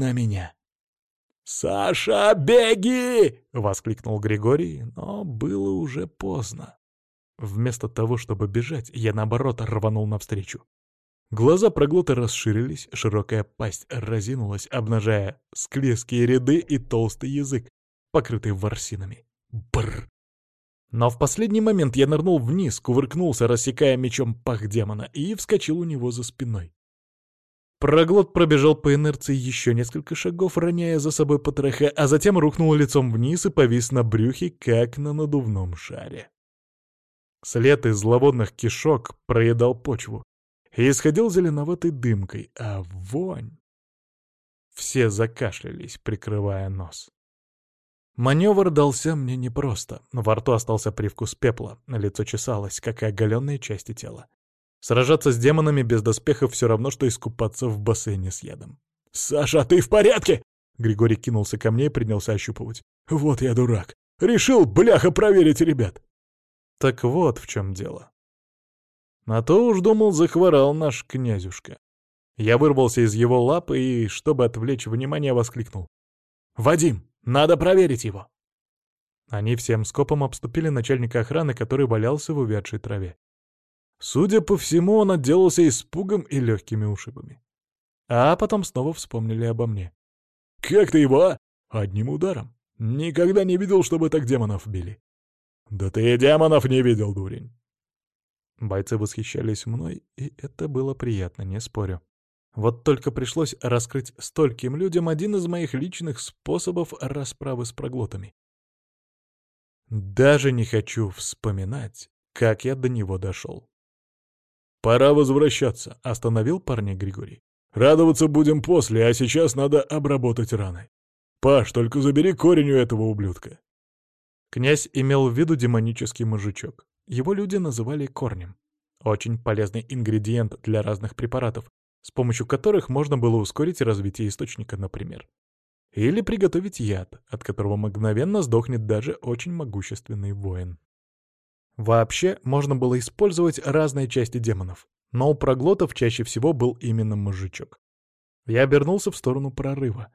на меня. «Саша, беги!» — воскликнул Григорий, но было уже поздно. Вместо того, чтобы бежать, я, наоборот, рванул навстречу. Глаза проглота расширились, широкая пасть разинулась, обнажая склизкие ряды и толстый язык, покрытый ворсинами. Бррр! Но в последний момент я нырнул вниз, кувыркнулся, рассекая мечом пах демона, и вскочил у него за спиной. Проглот пробежал по инерции еще несколько шагов, роняя за собой потроха, а затем рухнул лицом вниз и повис на брюхе, как на надувном шаре. След из зловонных кишок проедал почву и исходил зеленоватой дымкой, а вонь... Все закашлялись, прикрывая нос. Маневр дался мне непросто. Во рту остался привкус пепла, лицо чесалось, как и оголенные части тела. Сражаться с демонами без доспехов все равно, что искупаться в бассейне с ядом. «Саша, ты в порядке?» Григорий кинулся ко мне и принялся ощупывать. «Вот я дурак. Решил, бляха, проверить ребят!» Так вот в чем дело. На то уж думал, захворал наш князюшка. Я вырвался из его лапы и, чтобы отвлечь внимание, воскликнул. «Вадим, надо проверить его!» Они всем скопом обступили начальника охраны, который валялся в увядшей траве. Судя по всему, он отделался испугом и легкими ушибами. А потом снова вспомнили обо мне. «Как ты его, а? Одним ударом. Никогда не видел, чтобы так демонов били». «Да ты и демонов не видел, дурень!» Бойцы восхищались мной, и это было приятно, не спорю. Вот только пришлось раскрыть стольким людям один из моих личных способов расправы с проглотами. Даже не хочу вспоминать, как я до него дошел. «Пора возвращаться», — остановил парня Григорий. «Радоваться будем после, а сейчас надо обработать раны. Паш, только забери корень у этого ублюдка». Князь имел в виду демонический мужичок. Его люди называли корнем. Очень полезный ингредиент для разных препаратов, с помощью которых можно было ускорить развитие источника, например. Или приготовить яд, от которого мгновенно сдохнет даже очень могущественный воин. Вообще, можно было использовать разные части демонов, но у проглотов чаще всего был именно мужичок. Я обернулся в сторону прорыва.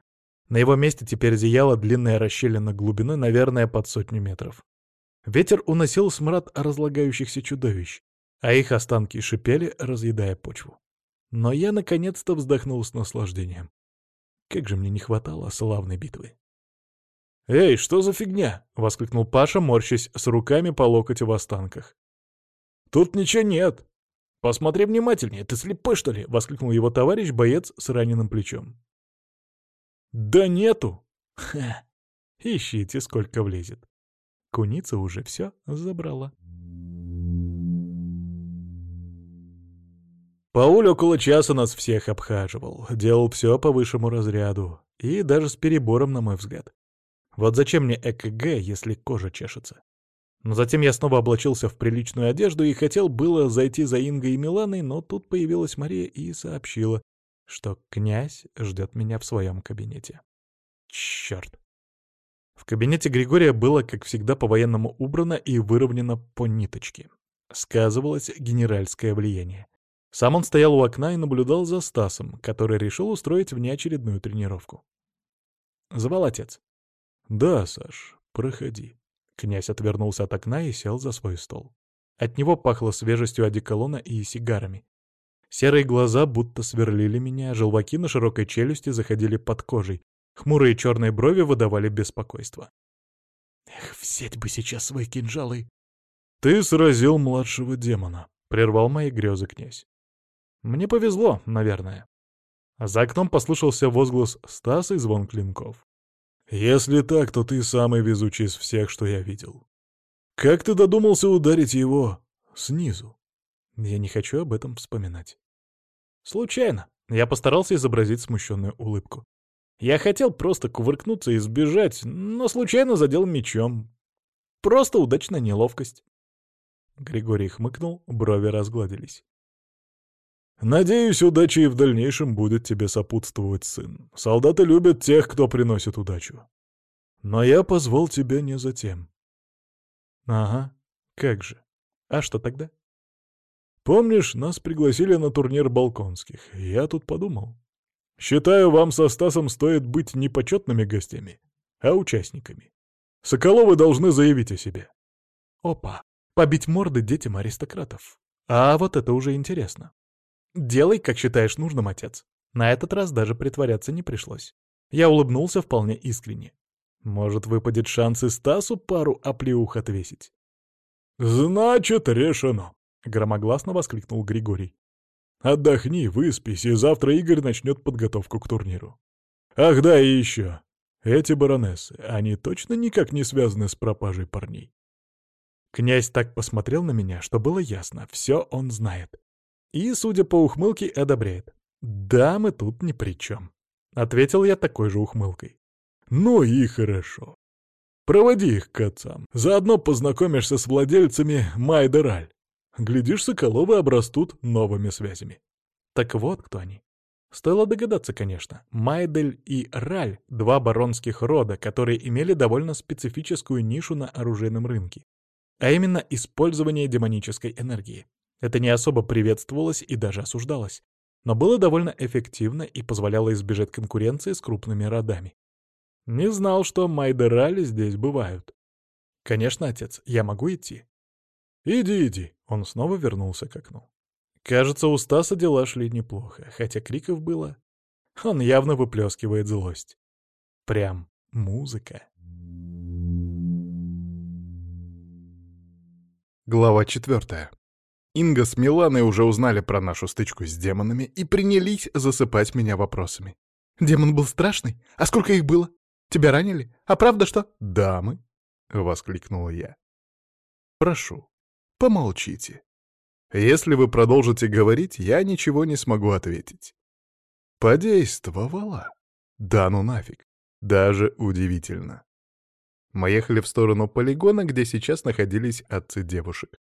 На его месте теперь зияла длинная расщелина глубиной, наверное, под сотню метров. Ветер уносил смрад разлагающихся чудовищ, а их останки шипели, разъедая почву. Но я наконец-то вздохнул с наслаждением. Как же мне не хватало славной битвы. «Эй, что за фигня?» — воскликнул Паша, морщась с руками по локоть в останках. «Тут ничего нет. Посмотри внимательнее, ты слепой, что ли?» — воскликнул его товарищ, боец с раненым плечом. «Да нету!» «Ха! Ищите, сколько влезет. Куница уже все забрала». Пауль около часа нас всех обхаживал, делал все по высшему разряду, и даже с перебором, на мой взгляд. Вот зачем мне ЭКГ, если кожа чешется? Но затем я снова облачился в приличную одежду и хотел было зайти за Ингой и Миланой, но тут появилась Мария и сообщила, что князь ждет меня в своем кабинете. Черт. В кабинете Григория было, как всегда, по-военному убрано и выровнено по ниточке. Сказывалось генеральское влияние. Сам он стоял у окна и наблюдал за Стасом, который решил устроить внеочередную тренировку. Звал отец. «Да, Саш, проходи». Князь отвернулся от окна и сел за свой стол. От него пахло свежестью одеколона и сигарами. Серые глаза будто сверлили меня, желваки на широкой челюсти заходили под кожей, хмурые черные брови выдавали беспокойство. «Эх, взять бы сейчас свои кинжалы!» «Ты сразил младшего демона», — прервал мои грезы князь. «Мне повезло, наверное». За окном послышался возглас Стаса и звон клинков. Если так, то ты самый везучий из всех, что я видел. Как ты додумался ударить его снизу? Я не хочу об этом вспоминать. Случайно. Я постарался изобразить смущенную улыбку. Я хотел просто кувыркнуться и сбежать, но случайно задел мечом. Просто удачная неловкость. Григорий хмыкнул, брови разгладились. Надеюсь, удача и в дальнейшем будет тебе сопутствовать, сын. Солдаты любят тех, кто приносит удачу. Но я позвал тебя не за тем. Ага, как же. А что тогда? Помнишь, нас пригласили на турнир балконских. Я тут подумал. Считаю, вам со Стасом стоит быть не почетными гостями, а участниками. Соколовы должны заявить о себе. Опа, побить морды детям аристократов. А вот это уже интересно. Делай, как считаешь нужным, отец. На этот раз даже притворяться не пришлось. Я улыбнулся вполне искренне. Может, выпадет шанс и Стасу пару оплеух отвесить? «Значит, решено!» — громогласно воскликнул Григорий. «Отдохни, выспись, и завтра Игорь начнет подготовку к турниру. Ах да, и еще. Эти баронессы, они точно никак не связаны с пропажей парней?» Князь так посмотрел на меня, что было ясно, все он знает. И, судя по ухмылке, одобряет. «Да, мы тут ни при чем», — ответил я такой же ухмылкой. «Ну и хорошо. Проводи их к отцам. Заодно познакомишься с владельцами Майдераль. Глядишь, Соколовы обрастут новыми связями». Так вот кто они. Стоило догадаться, конечно. Майдель и Раль — два баронских рода, которые имели довольно специфическую нишу на оружейном рынке. А именно использование демонической энергии. Это не особо приветствовалось и даже осуждалось, но было довольно эффективно и позволяло избежать конкуренции с крупными родами. Не знал, что майдерали здесь бывают. Конечно, отец, я могу идти. Иди, иди. Он снова вернулся к окну. Кажется, у Стаса дела шли неплохо, хотя криков было. Он явно выплескивает злость. Прям музыка. Глава четвертая. Инга с Миланой уже узнали про нашу стычку с демонами и принялись засыпать меня вопросами. «Демон был страшный? А сколько их было? Тебя ранили? А правда что?» «Дамы!» — воскликнула я. «Прошу, помолчите. Если вы продолжите говорить, я ничего не смогу ответить». Подействовала. Да ну нафиг. Даже удивительно. Мы ехали в сторону полигона, где сейчас находились отцы девушек.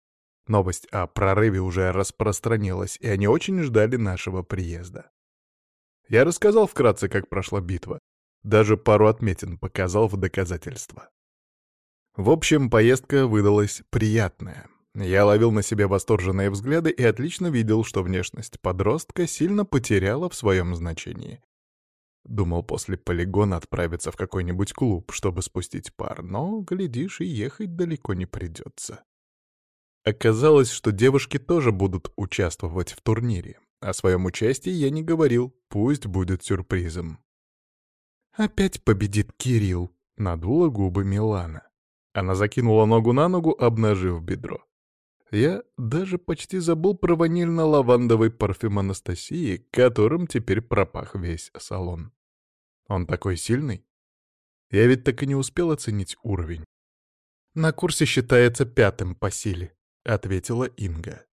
Новость о прорыве уже распространилась, и они очень ждали нашего приезда. Я рассказал вкратце, как прошла битва. Даже пару отметин показал в доказательство. В общем, поездка выдалась приятная. Я ловил на себе восторженные взгляды и отлично видел, что внешность подростка сильно потеряла в своем значении. Думал после полигона отправиться в какой-нибудь клуб, чтобы спустить пар, но, глядишь, и ехать далеко не придется. Оказалось, что девушки тоже будут участвовать в турнире. О своем участии я не говорил, пусть будет сюрпризом. «Опять победит Кирилл», — надула губы Милана. Она закинула ногу на ногу, обнажив бедро. Я даже почти забыл про ванильно-лавандовый парфюм Анастасии, которым теперь пропах весь салон. Он такой сильный. Я ведь так и не успел оценить уровень. На курсе считается пятым по силе. — ответила Инга.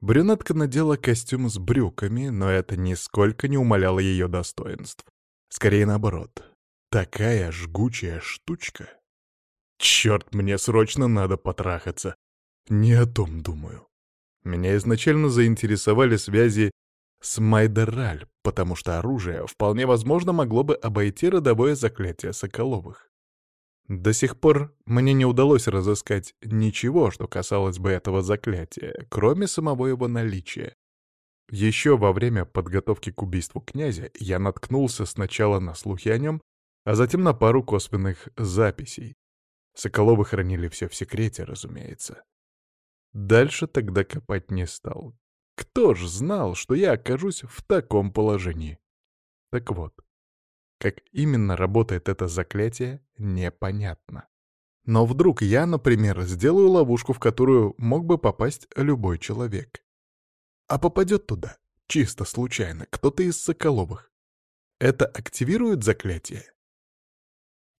Брюнетка надела костюм с брюками, но это нисколько не умаляло ее достоинств. Скорее наоборот. Такая жгучая штучка. Черт, мне срочно надо потрахаться. Не о том думаю. Меня изначально заинтересовали связи с Майдераль, потому что оружие вполне возможно могло бы обойти родовое заклятие Соколовых. До сих пор мне не удалось разыскать ничего, что касалось бы этого заклятия, кроме самого его наличия. Еще во время подготовки к убийству князя я наткнулся сначала на слухи о нем, а затем на пару косвенных записей. Соколовы хранили все в секрете, разумеется. Дальше тогда копать не стал. Кто ж знал, что я окажусь в таком положении? Так вот, как именно работает это заклятие, непонятно. Но вдруг я, например, сделаю ловушку, в которую мог бы попасть любой человек. А попадет туда, чисто случайно, кто-то из Соколовых. Это активирует заклятие?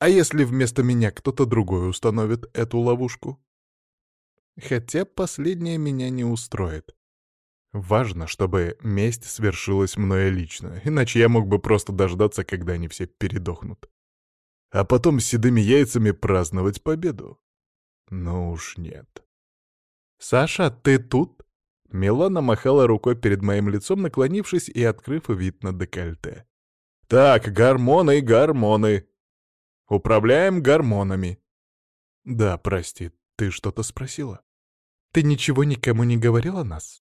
А если вместо меня кто-то другой установит эту ловушку? Хотя последнее меня не устроит. Важно, чтобы месть свершилась мною лично, иначе я мог бы просто дождаться, когда они все передохнут. А потом с седыми яйцами праздновать победу. Ну уж нет. «Саша, ты тут?» Милана махала рукой перед моим лицом, наклонившись и открыв вид на декольте. «Так, гормоны, гормоны. Управляем гормонами». «Да, прости, ты что-то спросила?» «Ты ничего никому не говорил о нас?»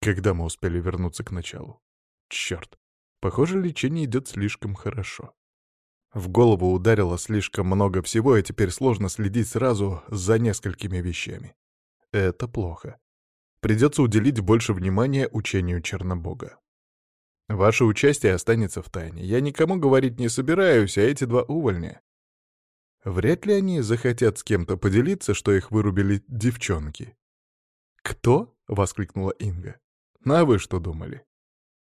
Когда мы успели вернуться к началу? Черт. Похоже, лечение идет слишком хорошо. В голову ударило слишком много всего, и теперь сложно следить сразу за несколькими вещами. Это плохо. Придется уделить больше внимания учению Чернобога. Ваше участие останется в тайне. Я никому говорить не собираюсь, а эти два увольня. Вряд ли они захотят с кем-то поделиться, что их вырубили девчонки. «Кто?» — воскликнула Инга. «А вы что думали?»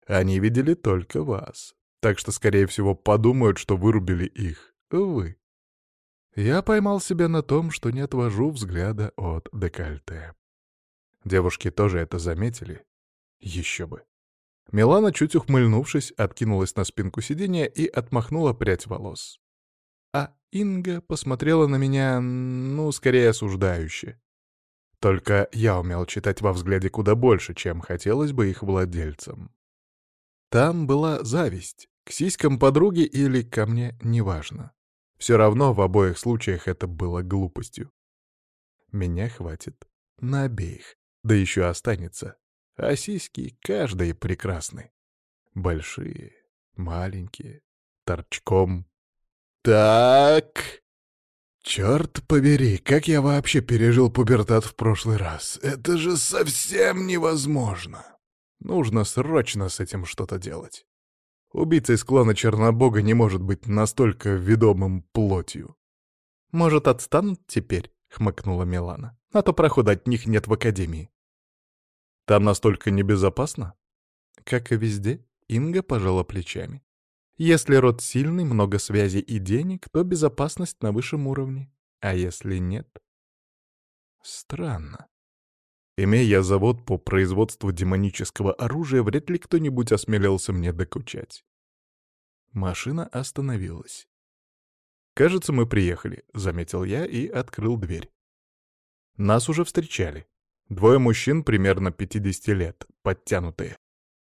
Они видели только вас, так что, скорее всего, подумают, что вырубили их. Вы. Я поймал себя на том, что не отвожу взгляда от декольте. Девушки тоже это заметили. Еще бы. Милана, чуть ухмыльнувшись, откинулась на спинку сиденья и отмахнула прядь волос. А Инга посмотрела на меня, ну, скорее осуждающе. Только я умел читать во взгляде куда больше, чем хотелось бы их владельцам. Там была зависть. К сиськам подруги или ко мне, неважно. Все равно в обоих случаях это было глупостью. Меня хватит на обеих, да еще останется. А сиськи каждые прекрасны. Большие, маленькие, торчком. Так... Черт побери, как я вообще пережил пубертат в прошлый раз? Это же совсем невозможно. Нужно срочно с этим что-то делать. Убийца из клана Чернобога не может быть настолько ведомым плотью. «Может, отстанут теперь?» — хмыкнула Милана. «А то прохода от них нет в Академии». «Там настолько небезопасно?» Как и везде, Инга пожала плечами. «Если род сильный, много связей и денег, то безопасность на высшем уровне. А если нет?» Странно. Имея завод по производству демонического оружия, вряд ли кто-нибудь осмелился мне докучать. Машина остановилась. «Кажется, мы приехали», — заметил я и открыл дверь. Нас уже встречали. Двое мужчин примерно 50 лет, подтянутые.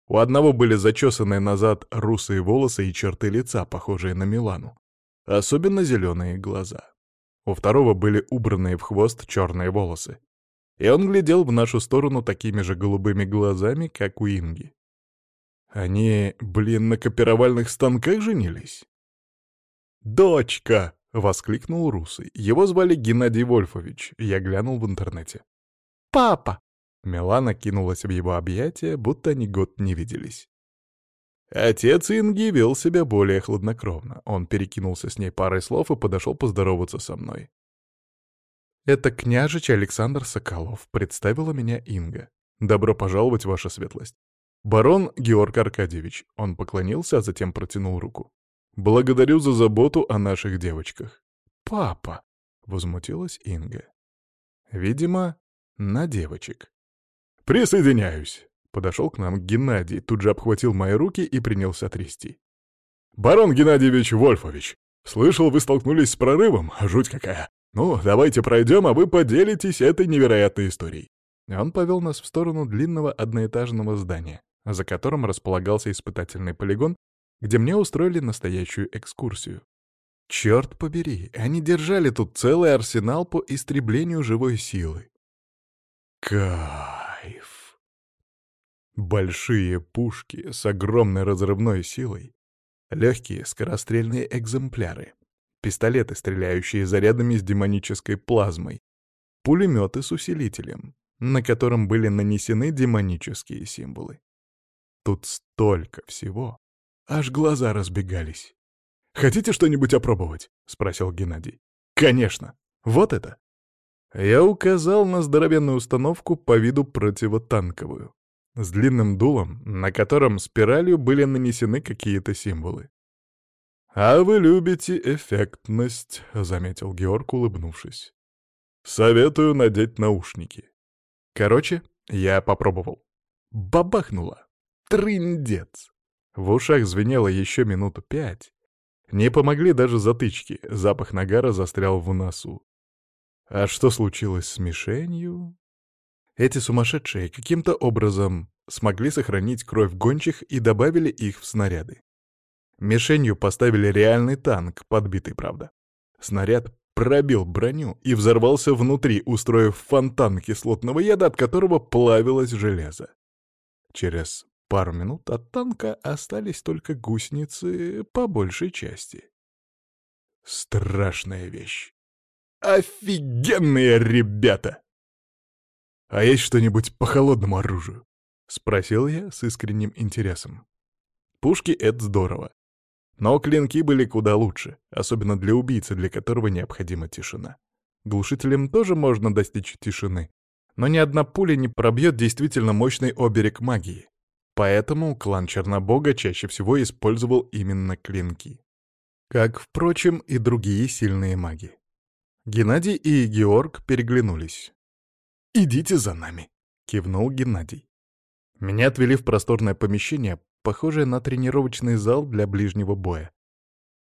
У одного были зачесанные назад русые волосы и черты лица, похожие на Милану. Особенно зеленые глаза. У второго были убранные в хвост черные волосы и он глядел в нашу сторону такими же голубыми глазами, как у Инги. Они, блин, на копировальных станках женились? «Дочка!» — воскликнул Русый. Его звали Геннадий Вольфович, я глянул в интернете. «Папа!» Милана кинулась в его объятия, будто они год не виделись. Отец Инги вел себя более хладнокровно. Он перекинулся с ней парой слов и подошел поздороваться со мной. «Это княжич Александр Соколов», — представила меня Инга. «Добро пожаловать, ваша светлость». «Барон Георг Аркадьевич», — он поклонился, а затем протянул руку. «Благодарю за заботу о наших девочках». «Папа!» — возмутилась Инга. «Видимо, на девочек». «Присоединяюсь!» — подошел к нам Геннадий, тут же обхватил мои руки и принялся трясти. «Барон Геннадьевич Вольфович, слышал, вы столкнулись с прорывом? Жуть какая! «Ну, давайте пройдем, а вы поделитесь этой невероятной историей». Он повел нас в сторону длинного одноэтажного здания, за которым располагался испытательный полигон, где мне устроили настоящую экскурсию. Черт побери, они держали тут целый арсенал по истреблению живой силы. Кайф! Большие пушки с огромной разрывной силой, легкие скорострельные экземпляры, пистолеты, стреляющие зарядами с демонической плазмой, пулеметы с усилителем, на котором были нанесены демонические символы. Тут столько всего. Аж глаза разбегались. «Хотите что-нибудь опробовать?» — спросил Геннадий. «Конечно. Вот это». Я указал на здоровенную установку по виду противотанковую, с длинным дулом, на котором спиралью были нанесены какие-то символы. «А вы любите эффектность», — заметил Георг, улыбнувшись. «Советую надеть наушники». Короче, я попробовал. Бабахнуло. Трындец. В ушах звенело еще минуту пять. Не помогли даже затычки, запах нагара застрял в носу. А что случилось с мишенью? Эти сумасшедшие каким-то образом смогли сохранить кровь гончих и добавили их в снаряды. Мишенью поставили реальный танк, подбитый, правда. Снаряд пробил броню и взорвался внутри, устроив фонтан кислотного яда, от которого плавилось железо. Через пару минут от танка остались только гусеницы по большей части. Страшная вещь. Офигенные ребята! «А есть что-нибудь по холодному оружию?» — спросил я с искренним интересом. Пушки — это здорово. Но клинки были куда лучше, особенно для убийцы, для которого необходима тишина. Глушителем тоже можно достичь тишины, но ни одна пуля не пробьет действительно мощный оберег магии. Поэтому клан Чернобога чаще всего использовал именно клинки. Как, впрочем, и другие сильные маги. Геннадий и Георг переглянулись. «Идите за нами», — кивнул Геннадий. Меня отвели в просторное помещение, похожее на тренировочный зал для ближнего боя.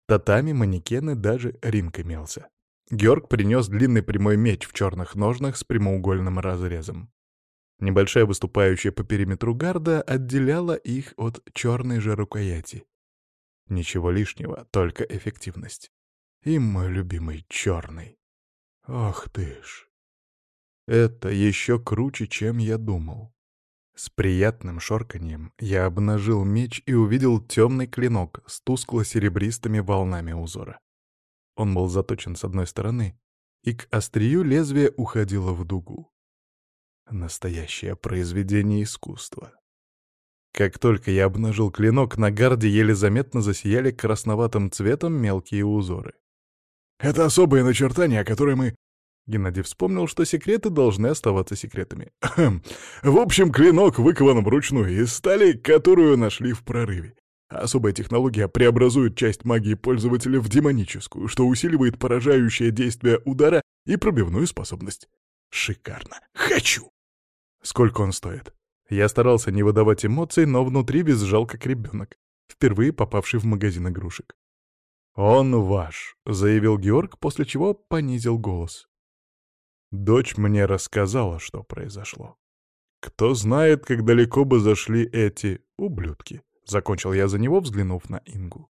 Татами, манекены, даже ринг имелся. Георг принес длинный прямой меч в черных ножнах с прямоугольным разрезом. Небольшая выступающая по периметру гарда отделяла их от черной же рукояти. Ничего лишнего, только эффективность. И мой любимый черный. Ох ты ж. Это еще круче, чем я думал. С приятным шорканьем я обнажил меч и увидел темный клинок с тускло-серебристыми волнами узора. Он был заточен с одной стороны, и к острию лезвие уходило в дугу. Настоящее произведение искусства. Как только я обнажил клинок, на гарде еле заметно засияли красноватым цветом мелкие узоры. «Это особое начертание, которое мы Геннадий вспомнил, что секреты должны оставаться секретами. В общем, клинок выкован вручную из стали, которую нашли в прорыве. Особая технология преобразует часть магии пользователя в демоническую, что усиливает поражающее действие удара и пробивную способность. Шикарно. Хочу! Сколько он стоит? Я старался не выдавать эмоций, но внутри визжал как ребенок, впервые попавший в магазин игрушек. «Он ваш», — заявил Георг, после чего понизил голос. Дочь мне рассказала, что произошло. Кто знает, как далеко бы зашли эти ублюдки. Закончил я за него, взглянув на Ингу.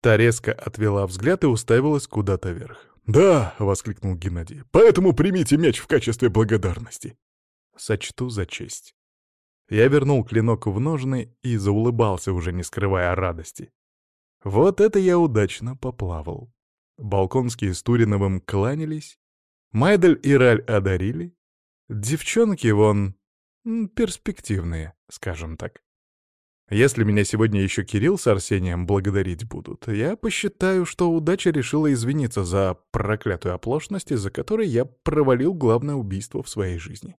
Та резко отвела взгляд и уставилась куда-то вверх. «Да!» — воскликнул Геннадий. «Поэтому примите меч в качестве благодарности!» «Сочту за честь». Я вернул клинок в ножны и заулыбался, уже не скрывая радости. Вот это я удачно поплавал. Балконские с Туриновым кланялись, Майдель и Раль одарили. Девчонки вон перспективные, скажем так. Если меня сегодня еще Кирилл с Арсением благодарить будут, я посчитаю, что удача решила извиниться за проклятую оплошность, из-за которой я провалил главное убийство в своей жизни.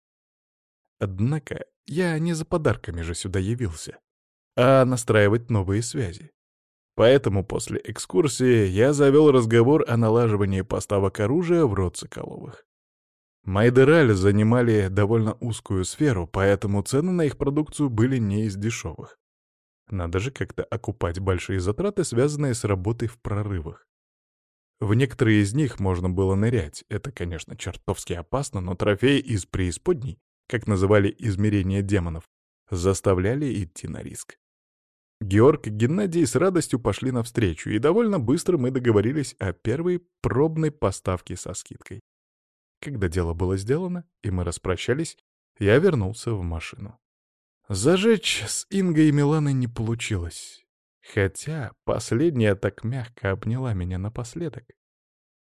Однако я не за подарками же сюда явился, а настраивать новые связи. Поэтому после экскурсии я завел разговор о налаживании поставок оружия в род Соколовых. Майдераль занимали довольно узкую сферу, поэтому цены на их продукцию были не из дешевых. Надо же как-то окупать большие затраты, связанные с работой в прорывах. В некоторые из них можно было нырять. Это, конечно, чертовски опасно, но трофеи из преисподней, как называли измерения демонов, заставляли идти на риск. Георг и Геннадий с радостью пошли навстречу, и довольно быстро мы договорились о первой пробной поставке со скидкой. Когда дело было сделано, и мы распрощались, я вернулся в машину. Зажечь с Ингой и Миланой не получилось. Хотя последняя так мягко обняла меня напоследок.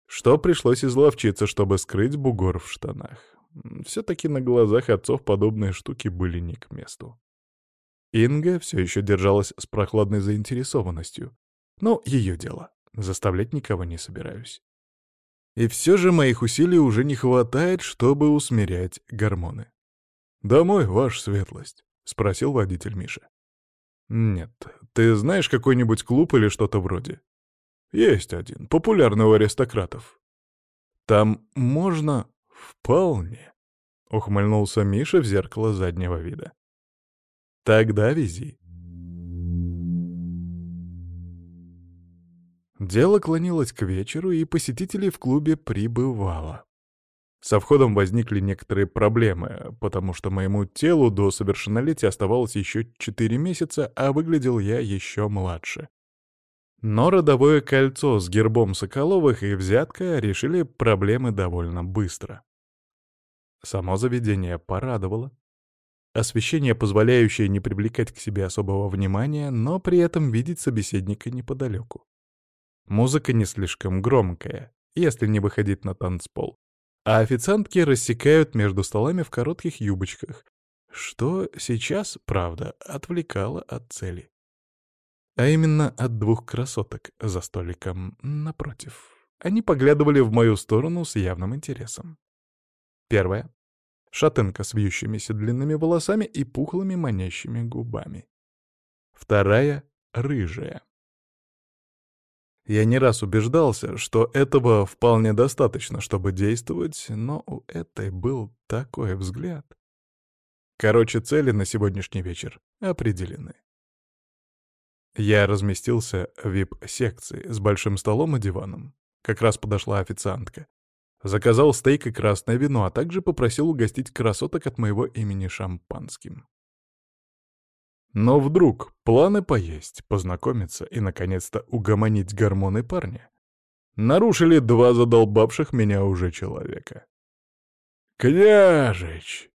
Что пришлось изловчиться, чтобы скрыть бугор в штанах. Все-таки на глазах отцов подобные штуки были не к месту. Инга все еще держалась с прохладной заинтересованностью. Но ее дело. Заставлять никого не собираюсь. И все же моих усилий уже не хватает, чтобы усмирять гормоны. «Домой, ваша светлость», — спросил водитель Миша. «Нет. Ты знаешь какой-нибудь клуб или что-то вроде?» «Есть один, популярный у аристократов». «Там можно...» «Вполне», — ухмыльнулся Миша в зеркало заднего вида. Тогда вези. Дело клонилось к вечеру, и посетителей в клубе прибывало. Со входом возникли некоторые проблемы, потому что моему телу до совершеннолетия оставалось еще 4 месяца, а выглядел я еще младше. Но родовое кольцо с гербом Соколовых и взятка решили проблемы довольно быстро. Само заведение порадовало. Освещение, позволяющее не привлекать к себе особого внимания, но при этом видеть собеседника неподалеку. Музыка не слишком громкая, если не выходить на танцпол. А официантки рассекают между столами в коротких юбочках, что сейчас, правда, отвлекало от цели. А именно от двух красоток за столиком напротив. Они поглядывали в мою сторону с явным интересом. Первая — шатенка с вьющимися длинными волосами и пухлыми манящими губами. Вторая — рыжая. Я не раз убеждался, что этого вполне достаточно, чтобы действовать, но у этой был такой взгляд. Короче, цели на сегодняшний вечер определены. Я разместился в вип-секции с большим столом и диваном. Как раз подошла официантка. Заказал стейк и красное вино, а также попросил угостить красоток от моего имени шампанским. Но вдруг планы поесть, познакомиться и, наконец-то, угомонить гормоны парня нарушили два задолбавших меня уже человека. «Княжич!»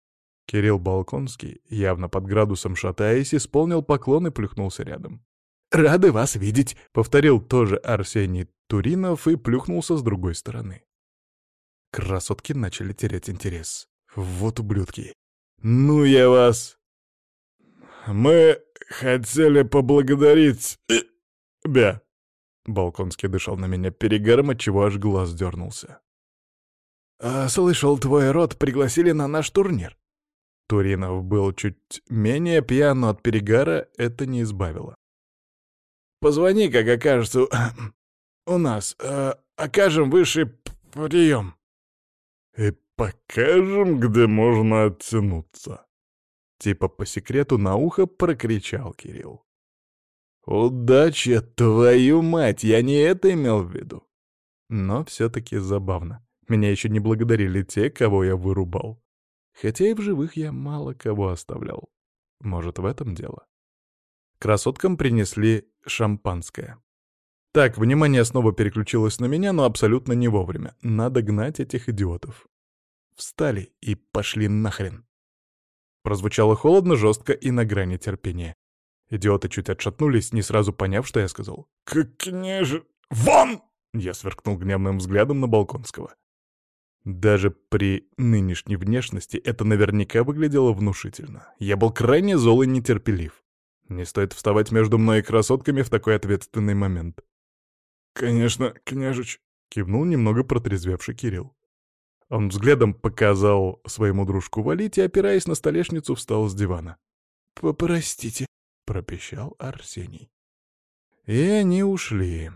Кирилл Балконский, явно под градусом шатаясь, исполнил поклон и плюхнулся рядом. «Рады вас видеть!» — повторил тоже Арсений Туринов и плюхнулся с другой стороны. Красотки начали терять интерес. Вот ублюдки. «Ну я вас!» «Мы хотели поблагодарить... Бя!» Балконский дышал на меня перегаром, отчего аж глаз дернулся. «А, «Слышал, твой род пригласили на наш турнир». Туринов был чуть менее пьян, но от перегара это не избавило. Позвони, как окажется у нас. Э, окажем высший прием. И покажем, где можно оттянуться. Типа по секрету на ухо прокричал Кирилл. «Удача, твою мать! Я не это имел в виду!» Но все-таки забавно. Меня еще не благодарили те, кого я вырубал. Хотя и в живых я мало кого оставлял. Может, в этом дело? Красоткам принесли шампанское. Так, внимание снова переключилось на меня, но абсолютно не вовремя. Надо гнать этих идиотов. Встали и пошли нахрен. Прозвучало холодно, жестко и на грани терпения. Идиоты чуть отшатнулись, не сразу поняв, что я сказал. «Как княже... Вон!» Я сверкнул гневным взглядом на Балконского. Даже при нынешней внешности это наверняка выглядело внушительно. Я был крайне зол и нетерпелив. Не стоит вставать между мной и красотками в такой ответственный момент. «Конечно, княжич», — кивнул немного протрезвевший Кирилл. Он взглядом показал своему дружку валить и, опираясь на столешницу, встал с дивана. «Попростите», — пропищал Арсений. И они ушли.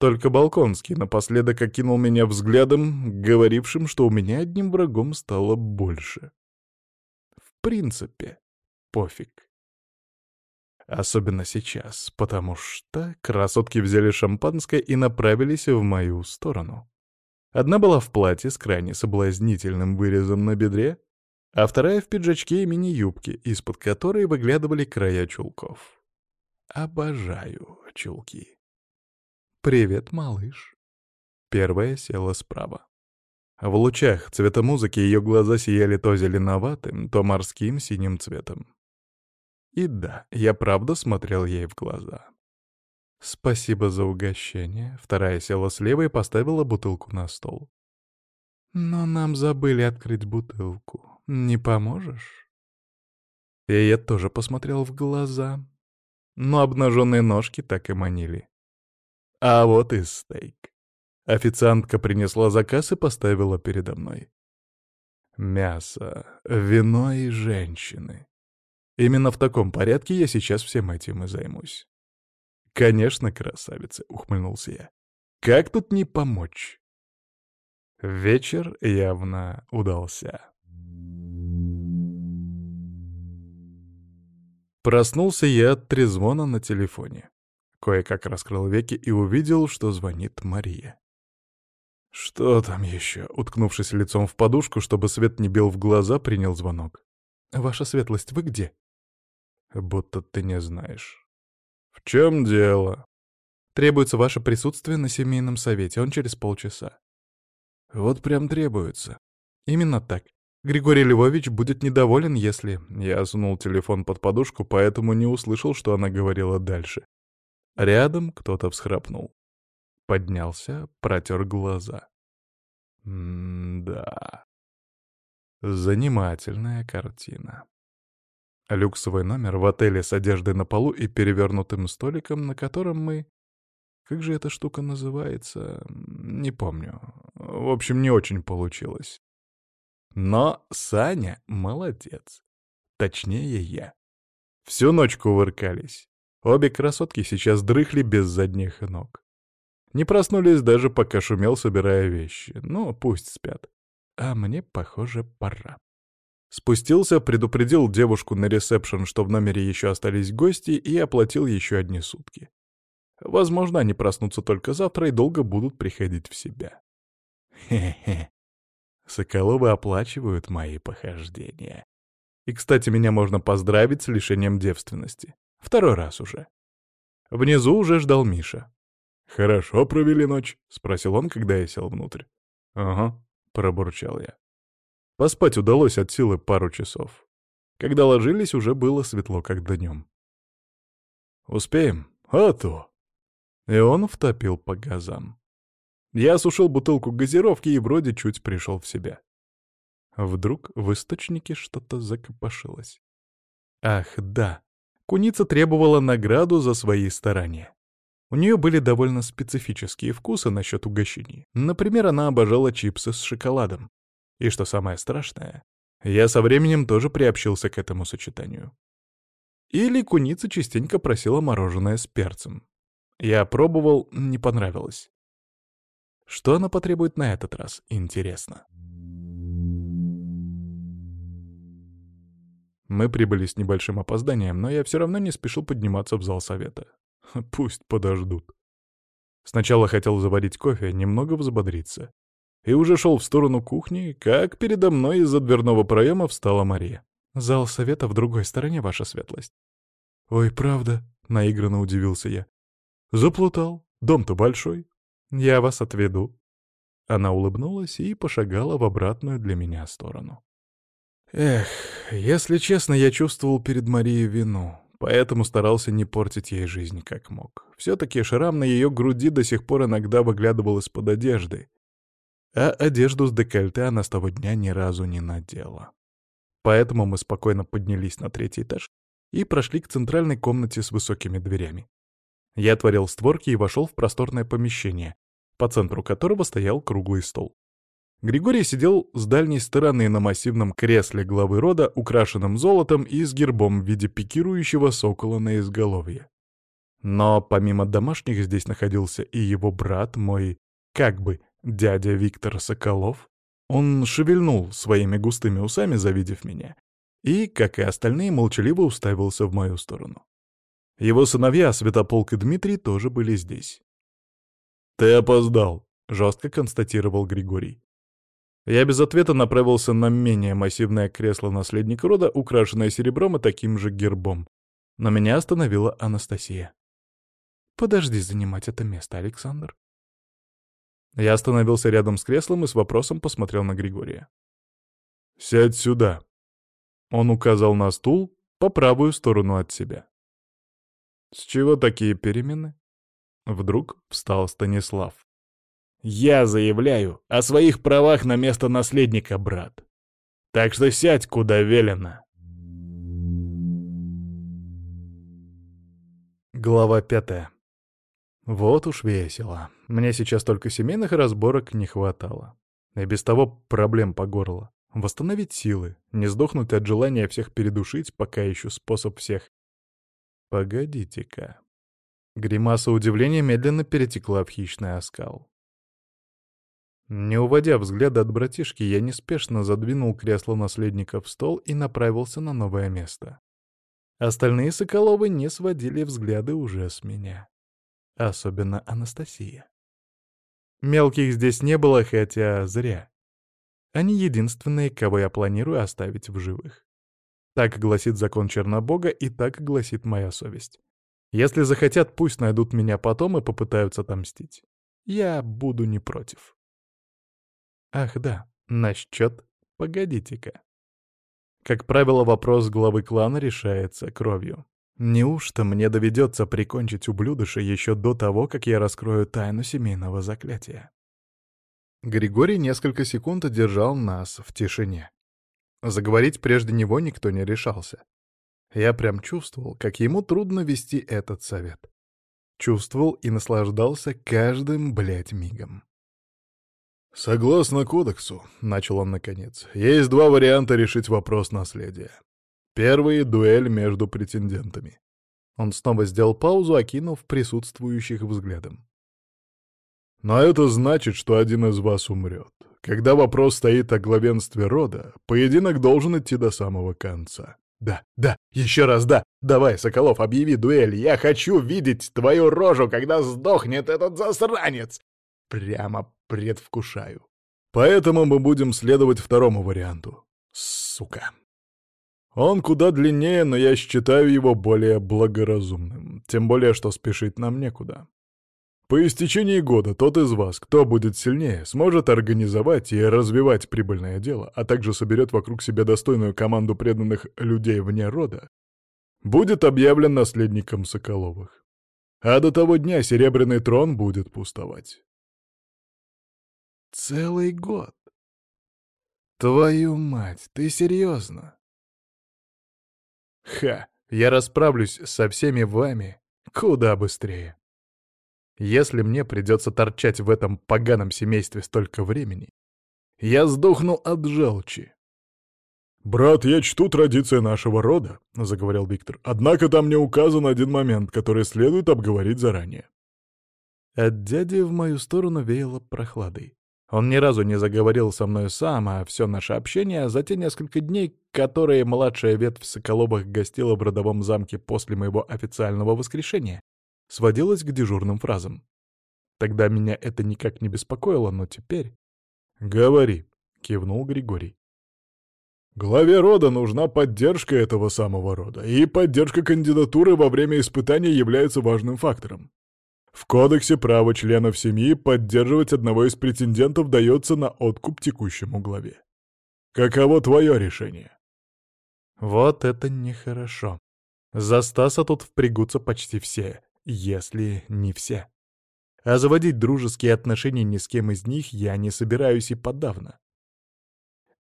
Только Балконский напоследок окинул меня взглядом, говорившим, что у меня одним врагом стало больше. В принципе, пофиг. Особенно сейчас, потому что красотки взяли шампанское и направились в мою сторону. Одна была в платье с крайне соблазнительным вырезом на бедре, а вторая в пиджачке и мини-юбке, из-под которой выглядывали края чулков. Обожаю чулки. «Привет, малыш». Первая села справа. В лучах цвета музыки ее глаза сияли то зеленоватым, то морским синим цветом. И да, я правда смотрел ей в глаза. «Спасибо за угощение». Вторая села слева и поставила бутылку на стол. «Но нам забыли открыть бутылку. Не поможешь?» И я тоже посмотрел в глаза. Но обнаженные ножки так и манили. А вот и стейк. Официантка принесла заказ и поставила передо мной. Мясо, вино и женщины. Именно в таком порядке я сейчас всем этим и займусь. «Конечно, красавица», — ухмыльнулся я. «Как тут не помочь?» Вечер явно удался. Проснулся я от трезвона на телефоне. Кое-как раскрыл веки и увидел, что звонит Мария. «Что там еще?» — уткнувшись лицом в подушку, чтобы свет не бил в глаза, принял звонок. «Ваша светлость, вы где?» Будто ты не знаешь. В чем дело? Требуется ваше присутствие на семейном совете, он через полчаса. Вот прям требуется. Именно так. Григорий Львович будет недоволен, если... Я сунул телефон под подушку, поэтому не услышал, что она говорила дальше. Рядом кто-то всхрапнул. Поднялся, протер глаза. М-да. Занимательная картина. Люксовый номер в отеле с одеждой на полу и перевернутым столиком, на котором мы... Как же эта штука называется? Не помню. В общем, не очень получилось. Но Саня молодец. Точнее, я. Всю ночь кувыркались. Обе красотки сейчас дрыхли без задних ног. Не проснулись даже, пока шумел, собирая вещи. Ну, пусть спят. А мне, похоже, пора. Спустился, предупредил девушку на ресепшн, что в номере еще остались гости, и оплатил еще одни сутки. Возможно, они проснутся только завтра и долго будут приходить в себя. Хе-хе. Соколовы оплачивают мои похождения. И, кстати, меня можно поздравить с лишением девственности. Второй раз уже. Внизу уже ждал Миша. «Хорошо провели ночь?» — спросил он, когда я сел внутрь. «Ага», — пробурчал я. Поспать удалось от силы пару часов. Когда ложились, уже было светло, как днем. «Успеем? А то!» И он втопил по газам. Я осушил бутылку газировки и вроде чуть пришел в себя. Вдруг в источнике что-то закопошилось. Ах, да. Куница требовала награду за свои старания. У нее были довольно специфические вкусы насчет угощений. Например, она обожала чипсы с шоколадом. И что самое страшное, я со временем тоже приобщился к этому сочетанию. Или куница частенько просила мороженое с перцем. Я пробовал, не понравилось. Что она потребует на этот раз, интересно. Мы прибыли с небольшим опозданием, но я все равно не спешил подниматься в зал совета. Пусть подождут. Сначала хотел заварить кофе, немного взбодриться и уже шел в сторону кухни, как передо мной из-за дверного проема встала Мария. «Зал совета в другой стороне, ваша светлость». «Ой, правда?» — наигранно удивился я. «Заплутал. Дом-то большой. Я вас отведу». Она улыбнулась и пошагала в обратную для меня сторону. Эх, если честно, я чувствовал перед Марией вину, поэтому старался не портить ей жизнь как мог. Все-таки шрам на ее груди до сих пор иногда выглядывал из-под одежды, а одежду с декольте она с того дня ни разу не надела. Поэтому мы спокойно поднялись на третий этаж и прошли к центральной комнате с высокими дверями. Я отворил створки и вошел в просторное помещение, по центру которого стоял круглый стол. Григорий сидел с дальней стороны на массивном кресле главы рода, украшенном золотом и с гербом в виде пикирующего сокола на изголовье. Но помимо домашних здесь находился и его брат, мой, как бы, Дядя Виктор Соколов, он шевельнул своими густыми усами, завидев меня, и, как и остальные, молчаливо уставился в мою сторону. Его сыновья, Святополк и Дмитрий, тоже были здесь. «Ты опоздал», — жестко констатировал Григорий. Я без ответа направился на менее массивное кресло наследника рода, украшенное серебром и таким же гербом. Но меня остановила Анастасия. «Подожди занимать это место, Александр», я остановился рядом с креслом и с вопросом посмотрел на Григория. «Сядь сюда». Он указал на стул по правую сторону от себя. «С чего такие перемены?» Вдруг встал Станислав. «Я заявляю о своих правах на место наследника, брат. Так что сядь, куда велено». Глава пятая. Вот уж весело. Мне сейчас только семейных разборок не хватало. И без того проблем по горло. Восстановить силы, не сдохнуть от желания всех передушить, пока ищу способ всех. Погодите-ка. Гримаса удивления медленно перетекла в хищный оскал. Не уводя взгляда от братишки, я неспешно задвинул кресло наследника в стол и направился на новое место. Остальные Соколовы не сводили взгляды уже с меня особенно Анастасия. Мелких здесь не было, хотя зря. Они единственные, кого я планирую оставить в живых. Так гласит закон Чернобога, и так гласит моя совесть. Если захотят, пусть найдут меня потом и попытаются отомстить. Я буду не против. Ах да, насчет Погодите-ка. Как правило, вопрос главы клана решается кровью. Неужто мне доведется прикончить ублюдыша еще до того, как я раскрою тайну семейного заклятия? Григорий несколько секунд держал нас в тишине. Заговорить прежде него никто не решался. Я прям чувствовал, как ему трудно вести этот совет. Чувствовал и наслаждался каждым, блядь, мигом. «Согласно кодексу», — начал он наконец, — «есть два варианта решить вопрос наследия. Первый — дуэль между претендентами». Он снова сделал паузу, окинув присутствующих взглядом. «Но это значит, что один из вас умрет. Когда вопрос стоит о главенстве рода, поединок должен идти до самого конца. Да, да, еще раз да. Давай, Соколов, объяви дуэль. Я хочу видеть твою рожу, когда сдохнет этот засранец. Прямо предвкушаю. Поэтому мы будем следовать второму варианту. Сука. Он куда длиннее, но я считаю его более благоразумным. Тем более, что спешить нам некуда. По истечении года тот из вас, кто будет сильнее, сможет организовать и развивать прибыльное дело, а также соберет вокруг себя достойную команду преданных людей вне рода, будет объявлен наследником Соколовых. А до того дня Серебряный трон будет пустовать. Целый год? Твою мать, ты серьезно? Ха, я расправлюсь со всеми вами куда быстрее. Если мне придется торчать в этом поганом семействе столько времени, я сдохну от желчи. «Брат, я чту традиции нашего рода», — заговорил Виктор. «Однако там не указан один момент, который следует обговорить заранее». От дяди в мою сторону веяло прохладой. Он ни разу не заговорил со мной сам, а все наше общение за те несколько дней, которые младшая ветвь Соколовых гостила в родовом замке после моего официального воскрешения, сводилось к дежурным фразам. Тогда меня это никак не беспокоило, но теперь... «Говори», — кивнул Григорий. Главе рода нужна поддержка этого самого рода, и поддержка кандидатуры во время испытания является важным фактором. В кодексе право членов семьи поддерживать одного из претендентов дается на откуп текущему главе. Каково твое решение? Вот это нехорошо. За Стаса тут впрягутся почти все, если не все. А заводить дружеские отношения ни с кем из них я не собираюсь и подавно.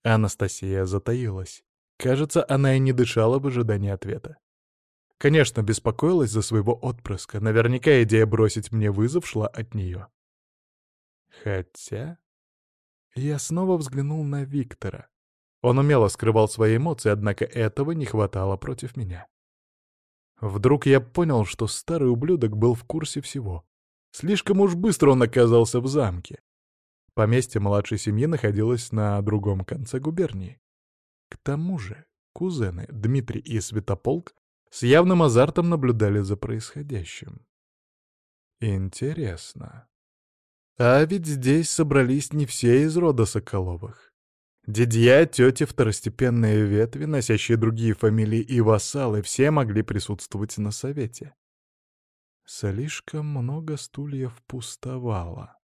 Анастасия затаилась. Кажется, она и не дышала в ожидании ответа. Конечно, беспокоилась за своего отпрыска. Наверняка идея бросить мне вызов шла от нее. Хотя... Я снова взглянул на Виктора. Он умело скрывал свои эмоции, однако этого не хватало против меня. Вдруг я понял, что старый ублюдок был в курсе всего. Слишком уж быстро он оказался в замке. Поместье младшей семьи находилось на другом конце губернии. К тому же кузены Дмитрий и Святополк с явным азартом наблюдали за происходящим. Интересно. А ведь здесь собрались не все из рода Соколовых. Дядья, тети, второстепенные ветви, носящие другие фамилии и вассалы, все могли присутствовать на совете. Слишком много стульев пустовало.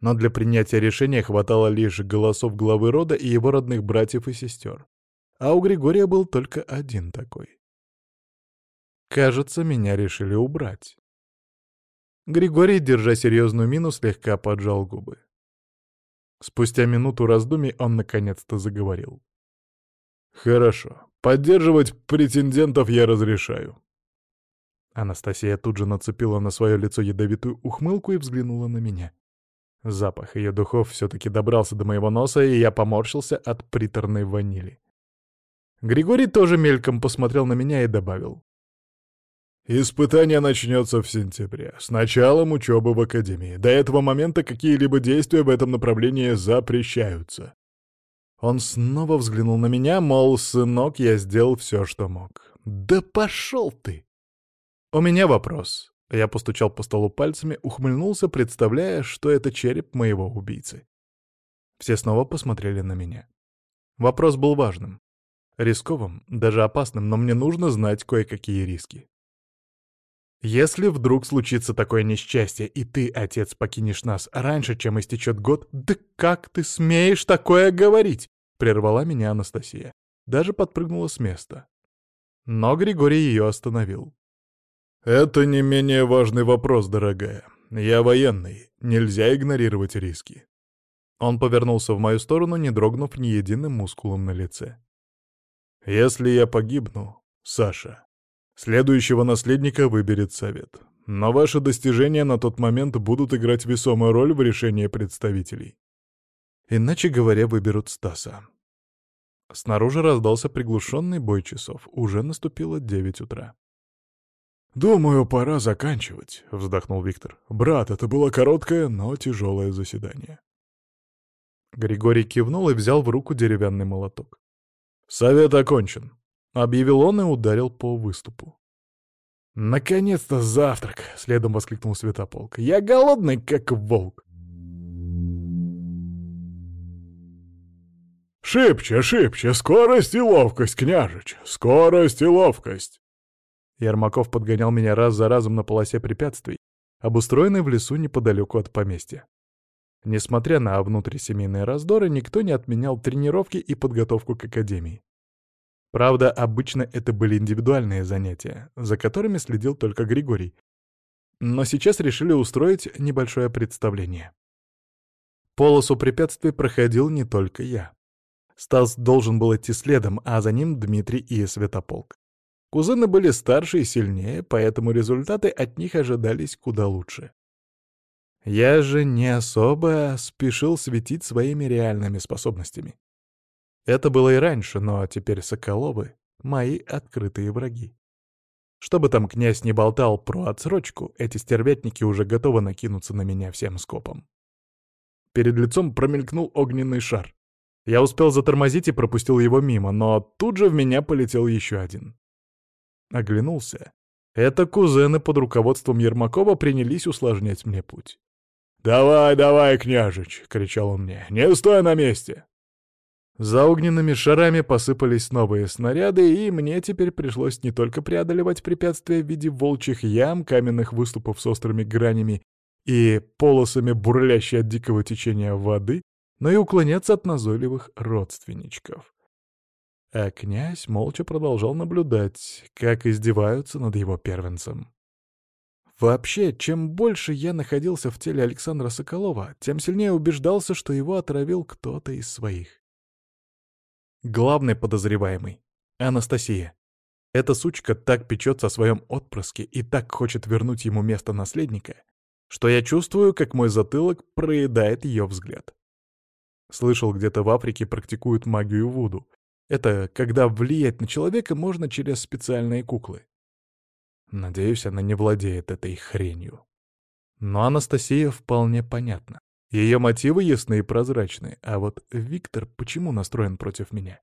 Но для принятия решения хватало лишь голосов главы рода и его родных братьев и сестер. А у Григория был только один такой. Кажется, меня решили убрать. Григорий, держа серьезную мину, слегка поджал губы. Спустя минуту раздумий он наконец-то заговорил. «Хорошо. Поддерживать претендентов я разрешаю». Анастасия тут же нацепила на свое лицо ядовитую ухмылку и взглянула на меня. Запах ее духов все-таки добрался до моего носа, и я поморщился от приторной ванили. Григорий тоже мельком посмотрел на меня и добавил. Испытание начнется в сентябре, с началом учебы в академии. До этого момента какие-либо действия в этом направлении запрещаются. Он снова взглянул на меня, мол, сынок, я сделал все, что мог. Да пошел ты! У меня вопрос. Я постучал по столу пальцами, ухмыльнулся, представляя, что это череп моего убийцы. Все снова посмотрели на меня. Вопрос был важным. Рисковым, даже опасным, но мне нужно знать кое-какие риски. Если вдруг случится такое несчастье, и ты, отец, покинешь нас раньше, чем истечет год, да как ты смеешь такое говорить? прервала меня Анастасия. Даже подпрыгнула с места. Но Григорий ее остановил. «Это не менее важный вопрос, дорогая. Я военный, нельзя игнорировать риски». Он повернулся в мою сторону, не дрогнув ни единым мускулом на лице. «Если я погибну, Саша, следующего наследника выберет совет. Но ваши достижения на тот момент будут играть весомую роль в решении представителей. Иначе говоря, выберут Стаса. Снаружи раздался приглушенный бой часов. Уже наступило девять утра. «Думаю, пора заканчивать», — вздохнул Виктор. «Брат, это было короткое, но тяжелое заседание». Григорий кивнул и взял в руку деревянный молоток. «Совет окончен», — объявил он и ударил по выступу. «Наконец-то завтрак!» — следом воскликнул Святополк. «Я голодный, как волк!» «Шибче, шибче! Скорость и ловкость, княжич! Скорость и ловкость!» Ермаков подгонял меня раз за разом на полосе препятствий, обустроенной в лесу неподалеку от поместья. Несмотря на внутрисемейные раздоры, никто не отменял тренировки и подготовку к академии. Правда, обычно это были индивидуальные занятия, за которыми следил только Григорий. Но сейчас решили устроить небольшое представление. Полосу препятствий проходил не только я. Стас должен был идти следом, а за ним Дмитрий и Святополк. Кузены были старше и сильнее, поэтому результаты от них ожидались куда лучше. Я же не особо спешил светить своими реальными способностями. Это было и раньше, но теперь Соколовы — мои открытые враги. Что бы там князь не болтал про отсрочку, эти стервятники уже готовы накинуться на меня всем скопом. Перед лицом промелькнул огненный шар. Я успел затормозить и пропустил его мимо, но тут же в меня полетел еще один. Оглянулся. Это кузены под руководством Ермакова принялись усложнять мне путь. «Давай, давай, княжич!» — кричал он мне. «Не стой на месте!» За огненными шарами посыпались новые снаряды, и мне теперь пришлось не только преодолевать препятствия в виде волчьих ям, каменных выступов с острыми гранями и полосами бурлящей от дикого течения воды, но и уклоняться от назойливых родственничков. А князь молча продолжал наблюдать, как издеваются над его первенцем. Вообще, чем больше я находился в теле Александра Соколова, тем сильнее убеждался, что его отравил кто-то из своих. Главный подозреваемый — Анастасия. Эта сучка так печется о своем отпрыске и так хочет вернуть ему место наследника, что я чувствую, как мой затылок проедает ее взгляд. Слышал, где-то в Африке практикуют магию Вуду. Это когда влиять на человека можно через специальные куклы. Надеюсь, она не владеет этой хренью. Но Анастасия вполне понятна. Ее мотивы ясны и прозрачны, а вот Виктор почему настроен против меня?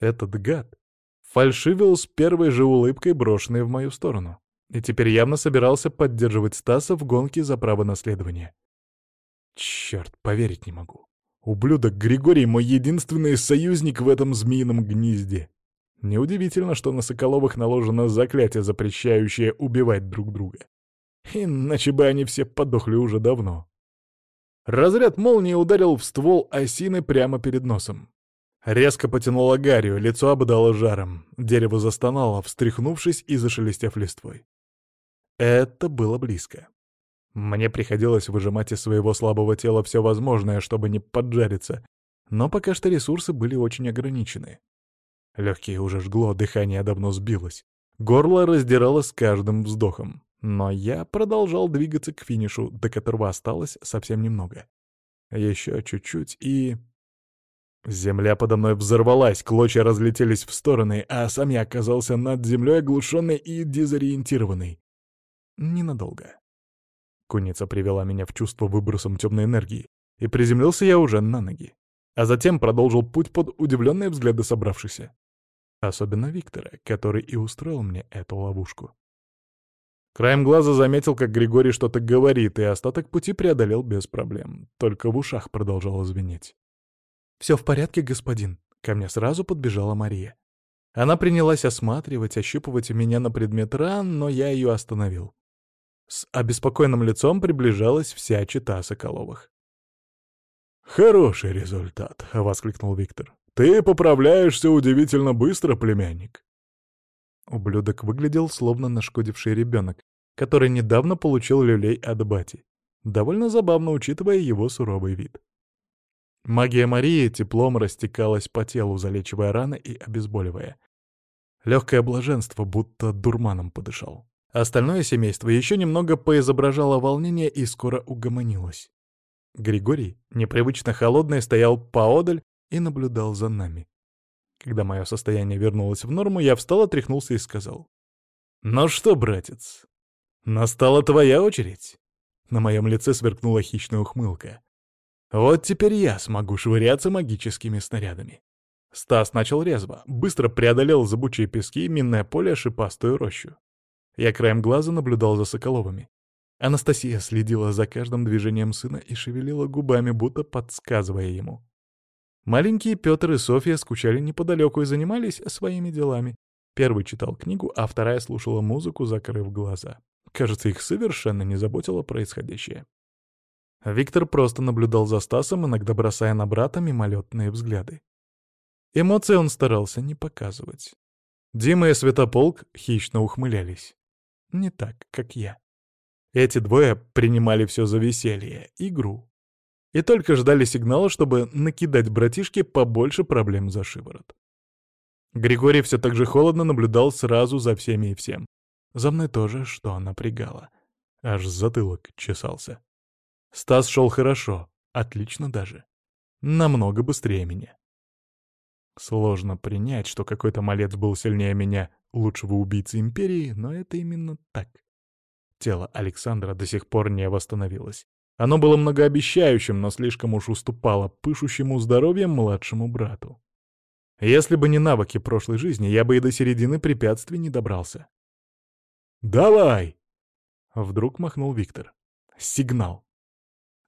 Этот гад фальшивил с первой же улыбкой, брошенной в мою сторону, и теперь явно собирался поддерживать Стаса в гонке за право наследования. Черт, поверить не могу. Ублюдок Григорий — мой единственный союзник в этом змеином гнезде. Неудивительно, что на Соколовых наложено заклятие, запрещающее убивать друг друга. Иначе бы они все подохли уже давно. Разряд молнии ударил в ствол осины прямо перед носом. Резко потянуло гарью, лицо обдало жаром. Дерево застонало, встряхнувшись и зашелестев листвой. Это было близко. Мне приходилось выжимать из своего слабого тела все возможное, чтобы не поджариться, но пока что ресурсы были очень ограничены. Легкие уже жгло, дыхание давно сбилось. Горло раздирало с каждым вздохом. Но я продолжал двигаться к финишу, до которого осталось совсем немного. Еще чуть-чуть и... Земля подо мной взорвалась, клочья разлетелись в стороны, а сам я оказался над землей оглушенный и дезориентированный. Ненадолго. Куница привела меня в чувство выбросом темной энергии, и приземлился я уже на ноги. А затем продолжил путь под удивленные взгляды собравшихся. Особенно Виктора, который и устроил мне эту ловушку. Краем глаза заметил, как Григорий что-то говорит, и остаток пути преодолел без проблем. Только в ушах продолжало звенеть. «Все в порядке, господин?» Ко мне сразу подбежала Мария. Она принялась осматривать, ощупывать меня на предмет ран, но я ее остановил. С обеспокоенным лицом приближалась вся чита Соколовых. «Хороший результат», — воскликнул Виктор. «Ты поправляешься удивительно быстро, племянник». Ублюдок выглядел словно нашкодивший ребенок, который недавно получил люлей от бати. Довольно забавно, учитывая его суровый вид. Магия Марии теплом растекалась по телу, залечивая раны и обезболивая. Легкое блаженство, будто дурманом подышал. Остальное семейство еще немного поизображало волнение и скоро угомонилось. Григорий, непривычно холодный, стоял поодаль и наблюдал за нами. Когда мое состояние вернулось в норму, я встал, отряхнулся и сказал. «Ну что, братец, настала твоя очередь?» На моем лице сверкнула хищная ухмылка. «Вот теперь я смогу швыряться магическими снарядами». Стас начал резво, быстро преодолел зыбучие пески, минное поле, шипастую рощу. Я краем глаза наблюдал за Соколовыми. Анастасия следила за каждым движением сына и шевелила губами, будто подсказывая ему. Маленькие Петр и Софья скучали неподалеку и занимались своими делами. Первый читал книгу, а вторая слушала музыку, закрыв глаза. Кажется, их совершенно не заботило происходящее. Виктор просто наблюдал за Стасом, иногда бросая на брата мимолетные взгляды. Эмоции он старался не показывать. Дима и Святополк хищно ухмылялись. Не так, как я. Эти двое принимали все за веселье, игру. И только ждали сигнала, чтобы накидать братишке побольше проблем за шиворот. Григорий все так же холодно наблюдал сразу за всеми и всем. За мной тоже что напрягало. Аж затылок чесался. Стас шел хорошо, отлично даже. Намного быстрее меня. Сложно принять, что какой-то малец был сильнее меня, лучшего убийцы Империи, но это именно так. Тело Александра до сих пор не восстановилось. Оно было многообещающим, но слишком уж уступало пышущему здоровьем младшему брату. Если бы не навыки прошлой жизни, я бы и до середины препятствий не добрался. «Давай!» — вдруг махнул Виктор. «Сигнал!»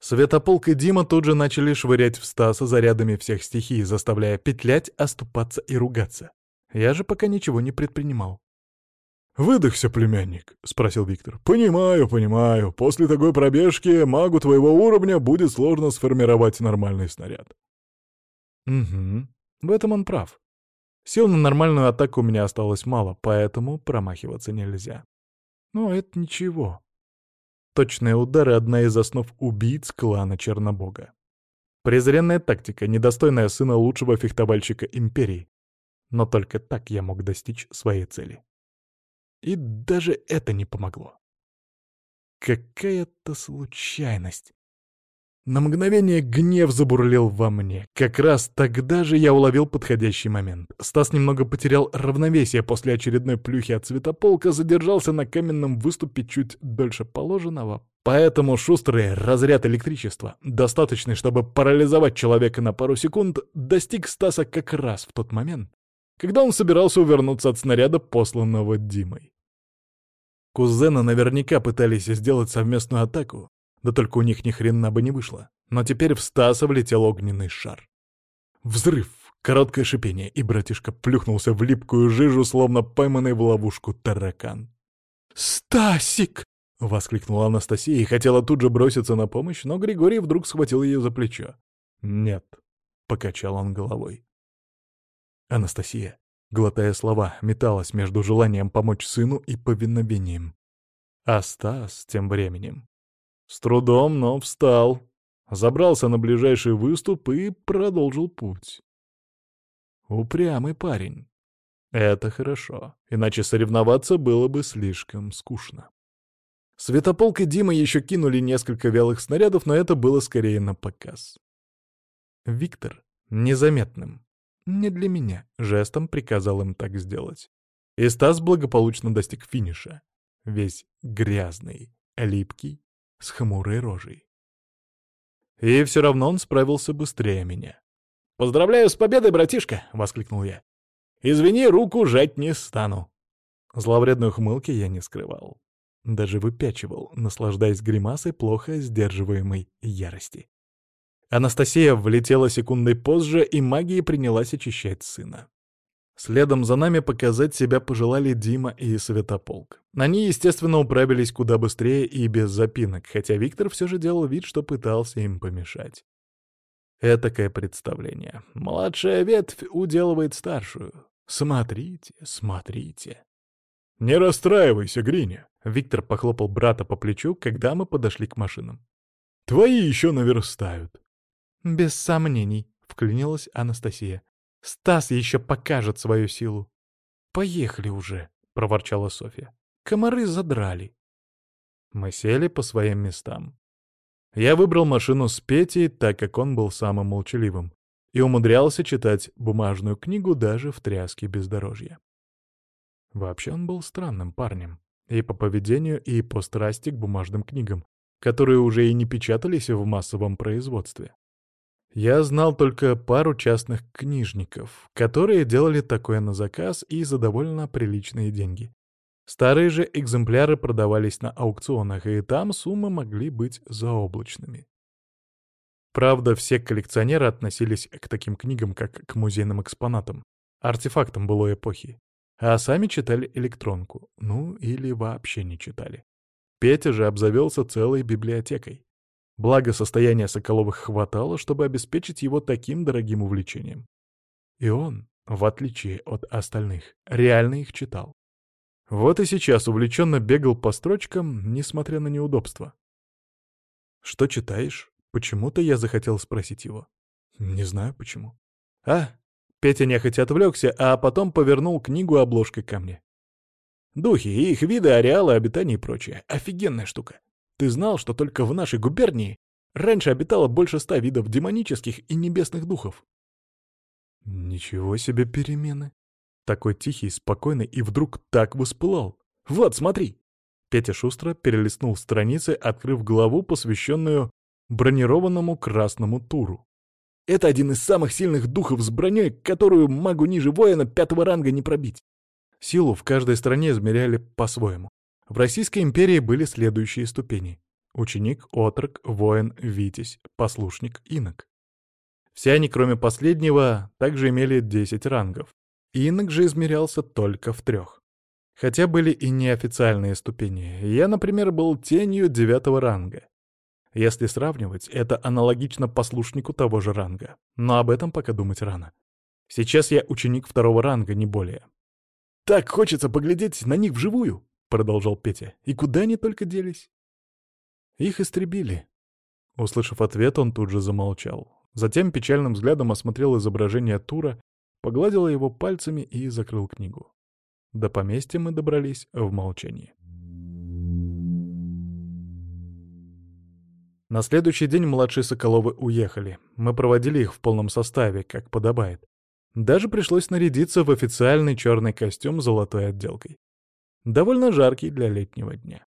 Светополк и Дима тут же начали швырять в Стаса зарядами всех стихий, заставляя петлять, оступаться и ругаться. Я же пока ничего не предпринимал. «Выдохся, племянник?» — спросил Виктор. «Понимаю, понимаю. После такой пробежки магу твоего уровня будет сложно сформировать нормальный снаряд». «Угу. В этом он прав. Сил на нормальную атаку у меня осталось мало, поэтому промахиваться нельзя. Но это ничего. Точные удары — одна из основ убийц клана Чернобога. Презренная тактика, недостойная сына лучшего фехтовальщика Империи. Но только так я мог достичь своей цели. И даже это не помогло. Какая-то случайность. На мгновение гнев забурлил во мне. Как раз тогда же я уловил подходящий момент. Стас немного потерял равновесие после очередной плюхи от цветополка, задержался на каменном выступе чуть дольше положенного. Поэтому шустрый разряд электричества, достаточный, чтобы парализовать человека на пару секунд, достиг Стаса как раз в тот момент, когда он собирался увернуться от снаряда, посланного Димой. Кузены наверняка пытались сделать совместную атаку, да только у них ни хрена бы не вышло. Но теперь в Стаса влетел огненный шар. Взрыв, короткое шипение, и братишка плюхнулся в липкую жижу, словно пойманный в ловушку таракан. «Стасик!» — воскликнула Анастасия и хотела тут же броситься на помощь, но Григорий вдруг схватил ее за плечо. «Нет», — покачал он головой. Анастасия, глотая слова, металась между желанием помочь сыну и повиновением. А Стас тем временем с трудом, но встал, забрался на ближайший выступ и продолжил путь. Упрямый парень. Это хорошо, иначе соревноваться было бы слишком скучно. Светополк и Дима еще кинули несколько вялых снарядов, но это было скорее на показ. Виктор, незаметным, не для меня, жестом приказал им так сделать. И Стас благополучно достиг финиша. Весь грязный, липкий, с хмурой рожей. И все равно он справился быстрее меня. «Поздравляю с победой, братишка!» — воскликнул я. «Извини, руку жать не стану». Зловредной ухмылки я не скрывал. Даже выпячивал, наслаждаясь гримасой плохо сдерживаемой ярости. Анастасия влетела секундой позже, и магия принялась очищать сына. Следом за нами показать себя пожелали Дима и Светополк. Они, естественно, управились куда быстрее и без запинок, хотя Виктор все же делал вид, что пытался им помешать. Этакое представление. Младшая ветвь уделывает старшую. Смотрите, смотрите. «Не расстраивайся, Гриня!» Виктор похлопал брата по плечу, когда мы подошли к машинам. «Твои еще наверстают». «Без сомнений», — вклинилась Анастасия. «Стас еще покажет свою силу». «Поехали уже», — проворчала Софья. «Комары задрали». Мы сели по своим местам. Я выбрал машину с Петей, так как он был самым молчаливым, и умудрялся читать бумажную книгу даже в тряске бездорожья. Вообще он был странным парнем. И по поведению, и по страсти к бумажным книгам, которые уже и не печатались в массовом производстве. Я знал только пару частных книжников, которые делали такое на заказ и за довольно приличные деньги. Старые же экземпляры продавались на аукционах, и там суммы могли быть заоблачными. Правда, все коллекционеры относились к таким книгам, как к музейным экспонатам, артефактам былой эпохи, а сами читали электронку, ну или вообще не читали. Петя же обзавелся целой библиотекой. Благо, состояния Соколовых хватало, чтобы обеспечить его таким дорогим увлечением. И он, в отличие от остальных, реально их читал. Вот и сейчас увлеченно бегал по строчкам, несмотря на неудобства. «Что читаешь?» Почему-то я захотел спросить его. Не знаю почему. «А?» Петя нехотя отвлекся, а потом повернул книгу обложкой ко мне. «Духи, их виды, ареалы, обитания и прочее. Офигенная штука. Ты знал, что только в нашей губернии раньше обитало больше ста видов демонических и небесных духов?» «Ничего себе перемены!» Такой тихий, спокойный и вдруг так воспылал. «Вот, смотри!» Петя шустро перелистнул страницы, открыв главу, посвященную бронированному красному туру. Это один из самых сильных духов с броней, которую магу ниже воина пятого ранга не пробить. Силу в каждой стране измеряли по-своему. В Российской империи были следующие ступени. Ученик, отрок, воин, витязь, послушник, инок. Все они, кроме последнего, также имели 10 рангов. Инок же измерялся только в трех. Хотя были и неофициальные ступени. Я, например, был тенью девятого ранга. Если сравнивать, это аналогично послушнику того же ранга. Но об этом пока думать рано. Сейчас я ученик второго ранга, не более. «Так хочется поглядеть на них вживую!» — продолжал Петя. «И куда они только делись?» «Их истребили». Услышав ответ, он тут же замолчал. Затем печальным взглядом осмотрел изображение Тура погладил его пальцами и закрыл книгу. До поместья мы добрались в молчании. На следующий день младшие Соколовы уехали. Мы проводили их в полном составе, как подобает. Даже пришлось нарядиться в официальный черный костюм с золотой отделкой. Довольно жаркий для летнего дня.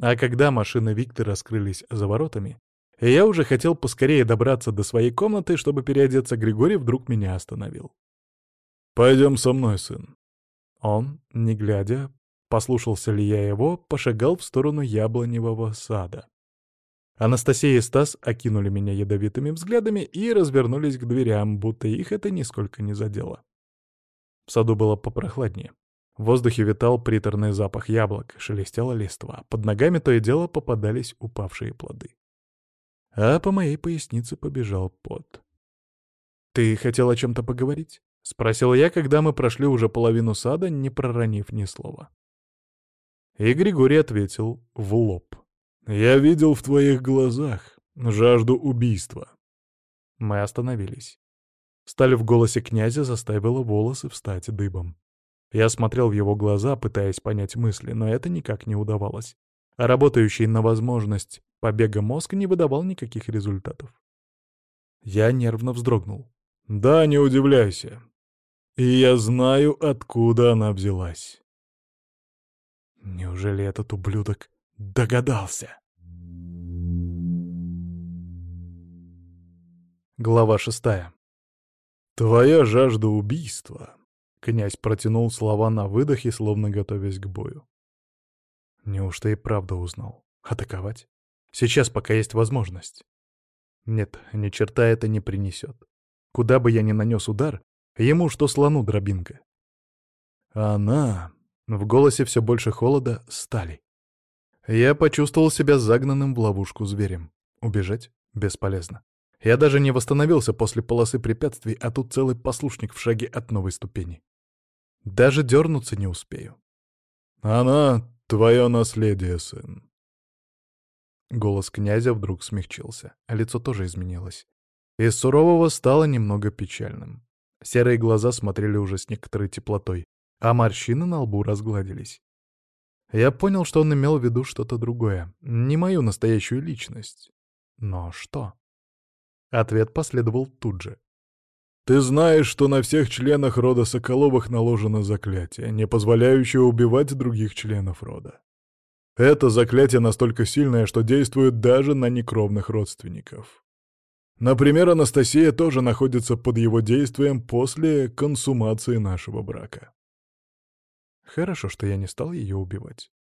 А когда машины Виктора скрылись за воротами, я уже хотел поскорее добраться до своей комнаты, чтобы переодеться, Григорий вдруг меня остановил. «Пойдем со мной, сын». Он, не глядя, послушался ли я его, пошагал в сторону яблоневого сада. Анастасия и Стас окинули меня ядовитыми взглядами и развернулись к дверям, будто их это нисколько не задело. В саду было попрохладнее. В воздухе витал приторный запах яблок, шелестела листва, под ногами то и дело попадались упавшие плоды. А по моей пояснице побежал пот. «Ты хотел о чем-то поговорить?» — спросил я, когда мы прошли уже половину сада, не проронив ни слова. И Григорий ответил в лоб. «Я видел в твоих глазах жажду убийства». Мы остановились. Сталь в голосе князя заставила волосы встать дыбом. Я смотрел в его глаза, пытаясь понять мысли, но это никак не удавалось. А работающий на возможность побега мозг не выдавал никаких результатов. Я нервно вздрогнул. «Да, не удивляйся. И я знаю, откуда она взялась. Неужели этот ублюдок догадался? Глава шестая. «Твоя жажда убийства», — князь протянул слова на выдохе, словно готовясь к бою. Неужто и правда узнал? Атаковать? Сейчас, пока есть возможность. Нет, ни черта это не принесет. Куда бы я ни нанес удар, Ему что слону дробинка. Она... В голосе все больше холода, стали. Я почувствовал себя загнанным в ловушку зверем. Убежать? Бесполезно. Я даже не восстановился после полосы препятствий, а тут целый послушник в шаге от новой ступени. Даже дернуться не успею. «Она — твое наследие, сын». Голос князя вдруг смягчился, а лицо тоже изменилось. Из сурового стало немного печальным. Серые глаза смотрели уже с некоторой теплотой, а морщины на лбу разгладились. Я понял, что он имел в виду что-то другое, не мою настоящую личность. Но что? Ответ последовал тут же. «Ты знаешь, что на всех членах рода Соколовых наложено заклятие, не позволяющее убивать других членов рода. Это заклятие настолько сильное, что действует даже на некровных родственников. Например, Анастасия тоже находится под его действием после консумации нашего брака. Хорошо, что я не стал ее убивать.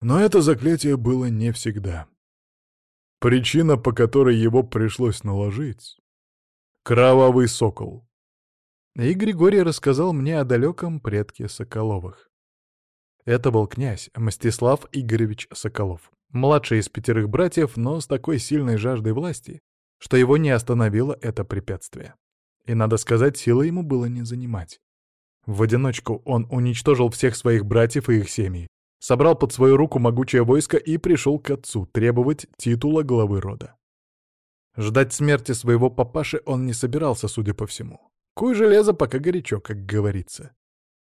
Но это заклятие было не всегда. Причина, по которой его пришлось наложить — кровавый сокол. И Григорий рассказал мне о далеком предке Соколовых. Это был князь Мстислав Игоревич Соколов, младший из пятерых братьев, но с такой сильной жаждой власти, что его не остановило это препятствие. И, надо сказать, силы ему было не занимать. В одиночку он уничтожил всех своих братьев и их семьи, собрал под свою руку могучее войско и пришел к отцу требовать титула главы рода. Ждать смерти своего папаши он не собирался, судя по всему. Куй железо, пока горячо, как говорится.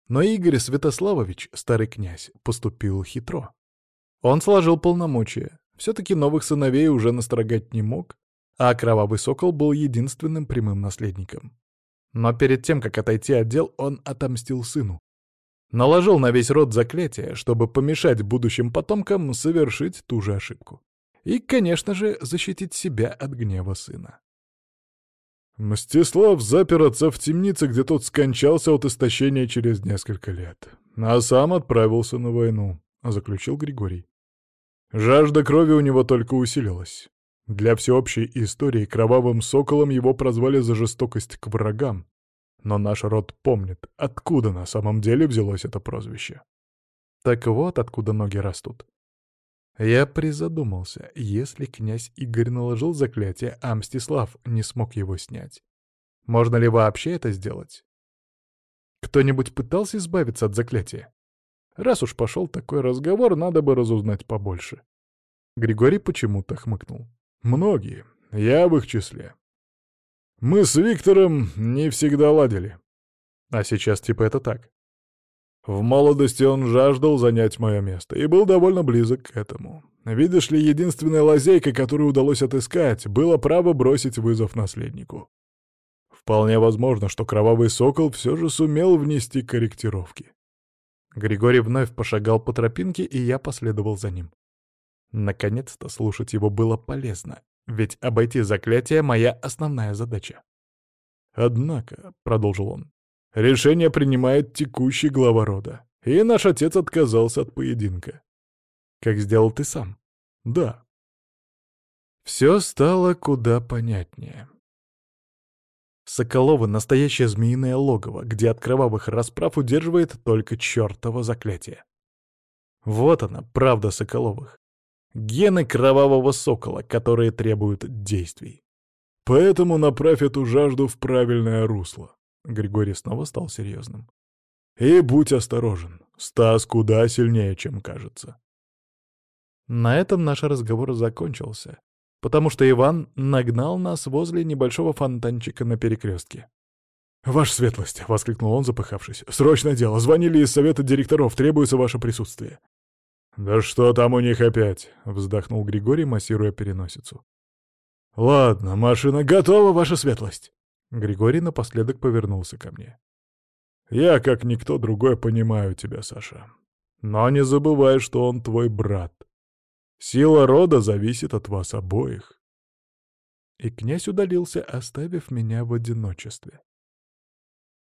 Но Игорь Святославович, старый князь, поступил хитро. Он сложил полномочия. Все-таки новых сыновей уже настрогать не мог, а Кровавый Сокол был единственным прямым наследником. Но перед тем, как отойти от дел, он отомстил сыну, Наложил на весь род заклятие, чтобы помешать будущим потомкам совершить ту же ошибку. И, конечно же, защитить себя от гнева сына. Мстислав запер отца в темнице, где тот скончался от истощения через несколько лет. А сам отправился на войну, — заключил Григорий. Жажда крови у него только усилилась. Для всеобщей истории кровавым соколом его прозвали за жестокость к врагам, но наш род помнит, откуда на самом деле взялось это прозвище. Так вот, откуда ноги растут. Я призадумался, если князь Игорь наложил заклятие, а Мстислав не смог его снять. Можно ли вообще это сделать? Кто-нибудь пытался избавиться от заклятия? Раз уж пошел такой разговор, надо бы разузнать побольше. Григорий почему-то хмыкнул. Многие. Я в их числе. Мы с Виктором не всегда ладили. А сейчас типа это так. В молодости он жаждал занять мое место и был довольно близок к этому. Видишь ли, единственная лазейка, которую удалось отыскать, было право бросить вызов наследнику. Вполне возможно, что Кровавый Сокол все же сумел внести корректировки. Григорий вновь пошагал по тропинке, и я последовал за ним. Наконец-то слушать его было полезно, ведь обойти заклятие — моя основная задача. «Однако», — продолжил он, — «решение принимает текущий глава рода, и наш отец отказался от поединка». «Как сделал ты сам?» «Да». Все стало куда понятнее. Соколовы — настоящее змеиное логово, где от кровавых расправ удерживает только чертово заклятие. Вот она, правда Соколовых. Гены кровавого сокола, которые требуют действий. Поэтому направь эту жажду в правильное русло. Григорий снова стал серьезным. И будь осторожен. Стас куда сильнее, чем кажется. На этом наш разговор закончился, потому что Иван нагнал нас возле небольшого фонтанчика на перекрестке. «Ваша светлость!» — воскликнул он, запыхавшись. «Срочное дело! Звонили из совета директоров, требуется ваше присутствие!» «Да что там у них опять?» — вздохнул Григорий, массируя переносицу. «Ладно, машина готова, ваша светлость!» Григорий напоследок повернулся ко мне. «Я, как никто другой, понимаю тебя, Саша. Но не забывай, что он твой брат. Сила рода зависит от вас обоих». И князь удалился, оставив меня в одиночестве.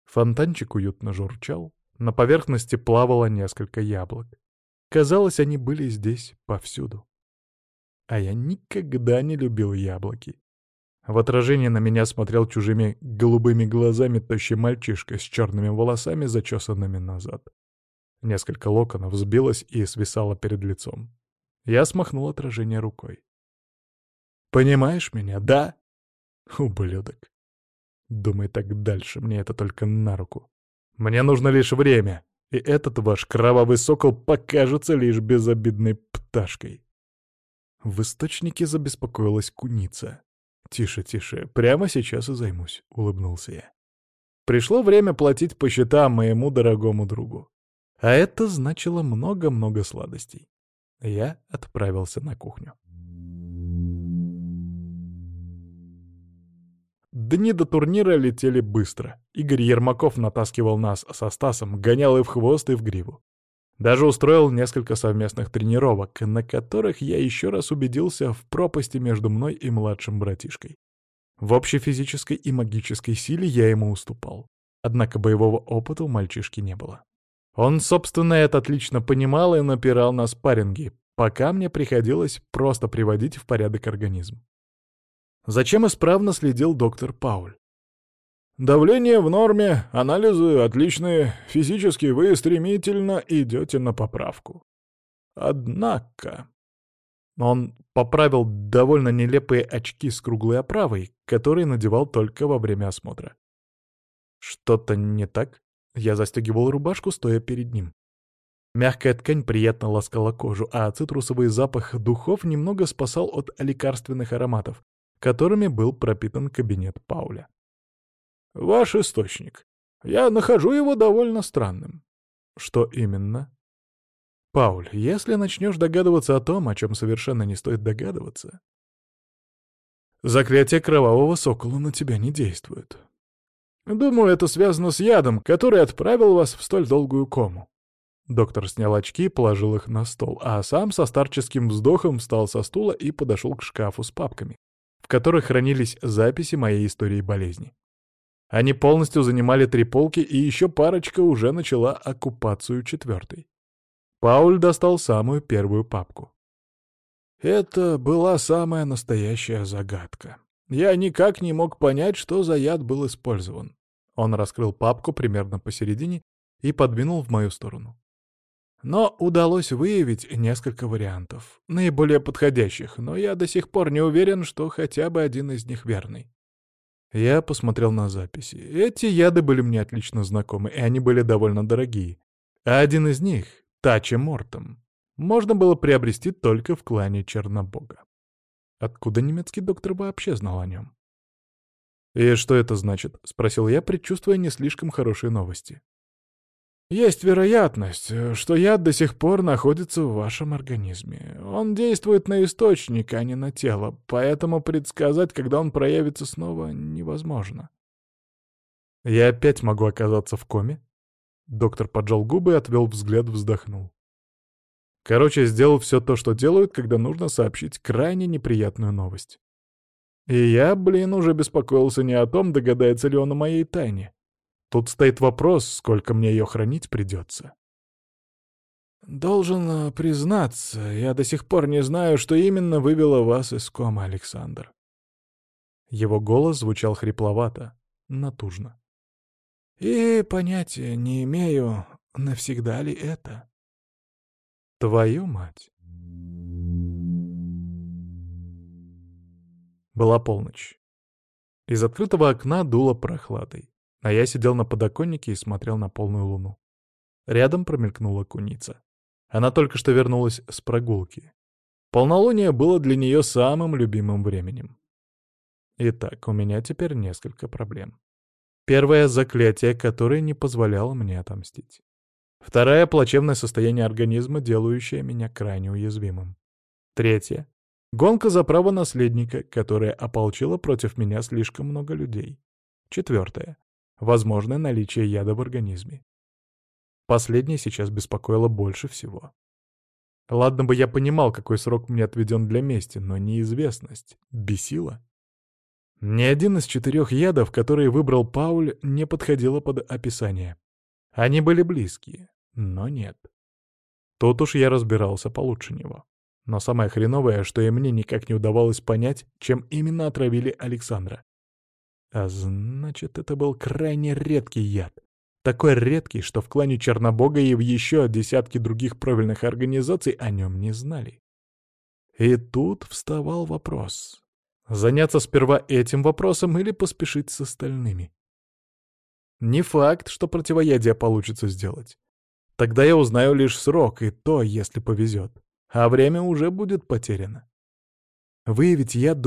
Фонтанчик уютно журчал, на поверхности плавало несколько яблок. Казалось, они были здесь повсюду. А я никогда не любил яблоки. В отражении на меня смотрел чужими голубыми глазами тощий мальчишка с черными волосами, зачесанными назад. Несколько локонов сбилось и свисало перед лицом. Я смахнул отражение рукой. «Понимаешь меня, да?» Ублюдок. Думай так дальше, мне это только на руку. Мне нужно лишь время, и этот ваш кровавый сокол покажется лишь безобидной пташкой. В источнике забеспокоилась куница. «Тише, тише, прямо сейчас и займусь», — улыбнулся я. Пришло время платить по счетам моему дорогому другу. А это значило много-много сладостей. Я отправился на кухню. Дни до турнира летели быстро. Игорь Ермаков натаскивал нас со Стасом, гонял и в хвост, и в гриву. Даже устроил несколько совместных тренировок, на которых я еще раз убедился в пропасти между мной и младшим братишкой. В общей физической и магической силе я ему уступал. Однако боевого опыта у мальчишки не было. Он, собственно, это отлично понимал и напирал на спарринги, пока мне приходилось просто приводить в порядок организм. Зачем исправно следил доктор Пауль? Давление в норме, анализы отличные, физически вы стремительно идете на поправку. Однако... Он поправил довольно нелепые очки с круглой оправой, которые надевал только во время осмотра. Что-то не так? Я застегивал рубашку, стоя перед ним. Мягкая ткань приятно ласкала кожу, а цитрусовый запах духов немного спасал от лекарственных ароматов, которыми был пропитан кабинет Пауля. «Ваш источник. Я нахожу его довольно странным». «Что именно?» «Пауль, если начнешь догадываться о том, о чем совершенно не стоит догадываться...» «Заклятие кровавого сокола на тебя не действует. Думаю, это связано с ядом, который отправил вас в столь долгую кому». Доктор снял очки положил их на стол, а сам со старческим вздохом встал со стула и подошел к шкафу с папками, в которых хранились записи моей истории болезни. Они полностью занимали три полки, и еще парочка уже начала оккупацию четвертой. Пауль достал самую первую папку. Это была самая настоящая загадка. Я никак не мог понять, что за яд был использован. Он раскрыл папку примерно посередине и подвинул в мою сторону. Но удалось выявить несколько вариантов, наиболее подходящих, но я до сих пор не уверен, что хотя бы один из них верный. Я посмотрел на записи. Эти яды были мне отлично знакомы, и они были довольно дорогие. А один из них, Тачи Мортом, можно было приобрести только в клане Чернобога. Откуда немецкий доктор вообще знал о нем? «И что это значит?» — спросил я, предчувствуя не слишком хорошие новости. «Есть вероятность, что яд до сих пор находится в вашем организме. Он действует на источник, а не на тело, поэтому предсказать, когда он проявится снова, невозможно». «Я опять могу оказаться в коме?» Доктор поджал губы отвел взгляд, вздохнул. Короче, сделал все то, что делают, когда нужно сообщить крайне неприятную новость. И я, блин, уже беспокоился не о том, догадается ли он о моей тайне. Тут стоит вопрос, сколько мне ее хранить придется. «Должен э, признаться, я до сих пор не знаю, что именно вывело вас из кома, Александр». Его голос звучал хрипловато, натужно. «И понятия не имею, навсегда ли это». Твою мать. Была полночь. Из открытого окна дуло прохладой, а я сидел на подоконнике и смотрел на полную луну. Рядом промелькнула куница. Она только что вернулась с прогулки. Полнолуние было для нее самым любимым временем. Итак, у меня теперь несколько проблем. Первое — заклятие, которое не позволяло мне отомстить. Вторая — плачевное состояние организма, делающее меня крайне уязвимым. Третье — гонка за право наследника, которая ополчила против меня слишком много людей. Четвертое — возможное наличие яда в организме. Последнее сейчас беспокоило больше всего. Ладно бы я понимал, какой срок мне отведен для мести, но неизвестность бесила. Ни один из четырех ядов, которые выбрал Пауль, не подходило под описание. Они были близкие, но нет. Тут уж я разбирался получше него. Но самое хреновое, что и мне никак не удавалось понять, чем именно отравили Александра. А значит, это был крайне редкий яд. Такой редкий, что в клане Чернобога и в еще десятки других правильных организаций о нем не знали. И тут вставал вопрос. Заняться сперва этим вопросом или поспешить с остальными? Не факт, что противоядие получится сделать. Тогда я узнаю лишь срок, и то, если повезет. А время уже будет потеряно. Выявить яд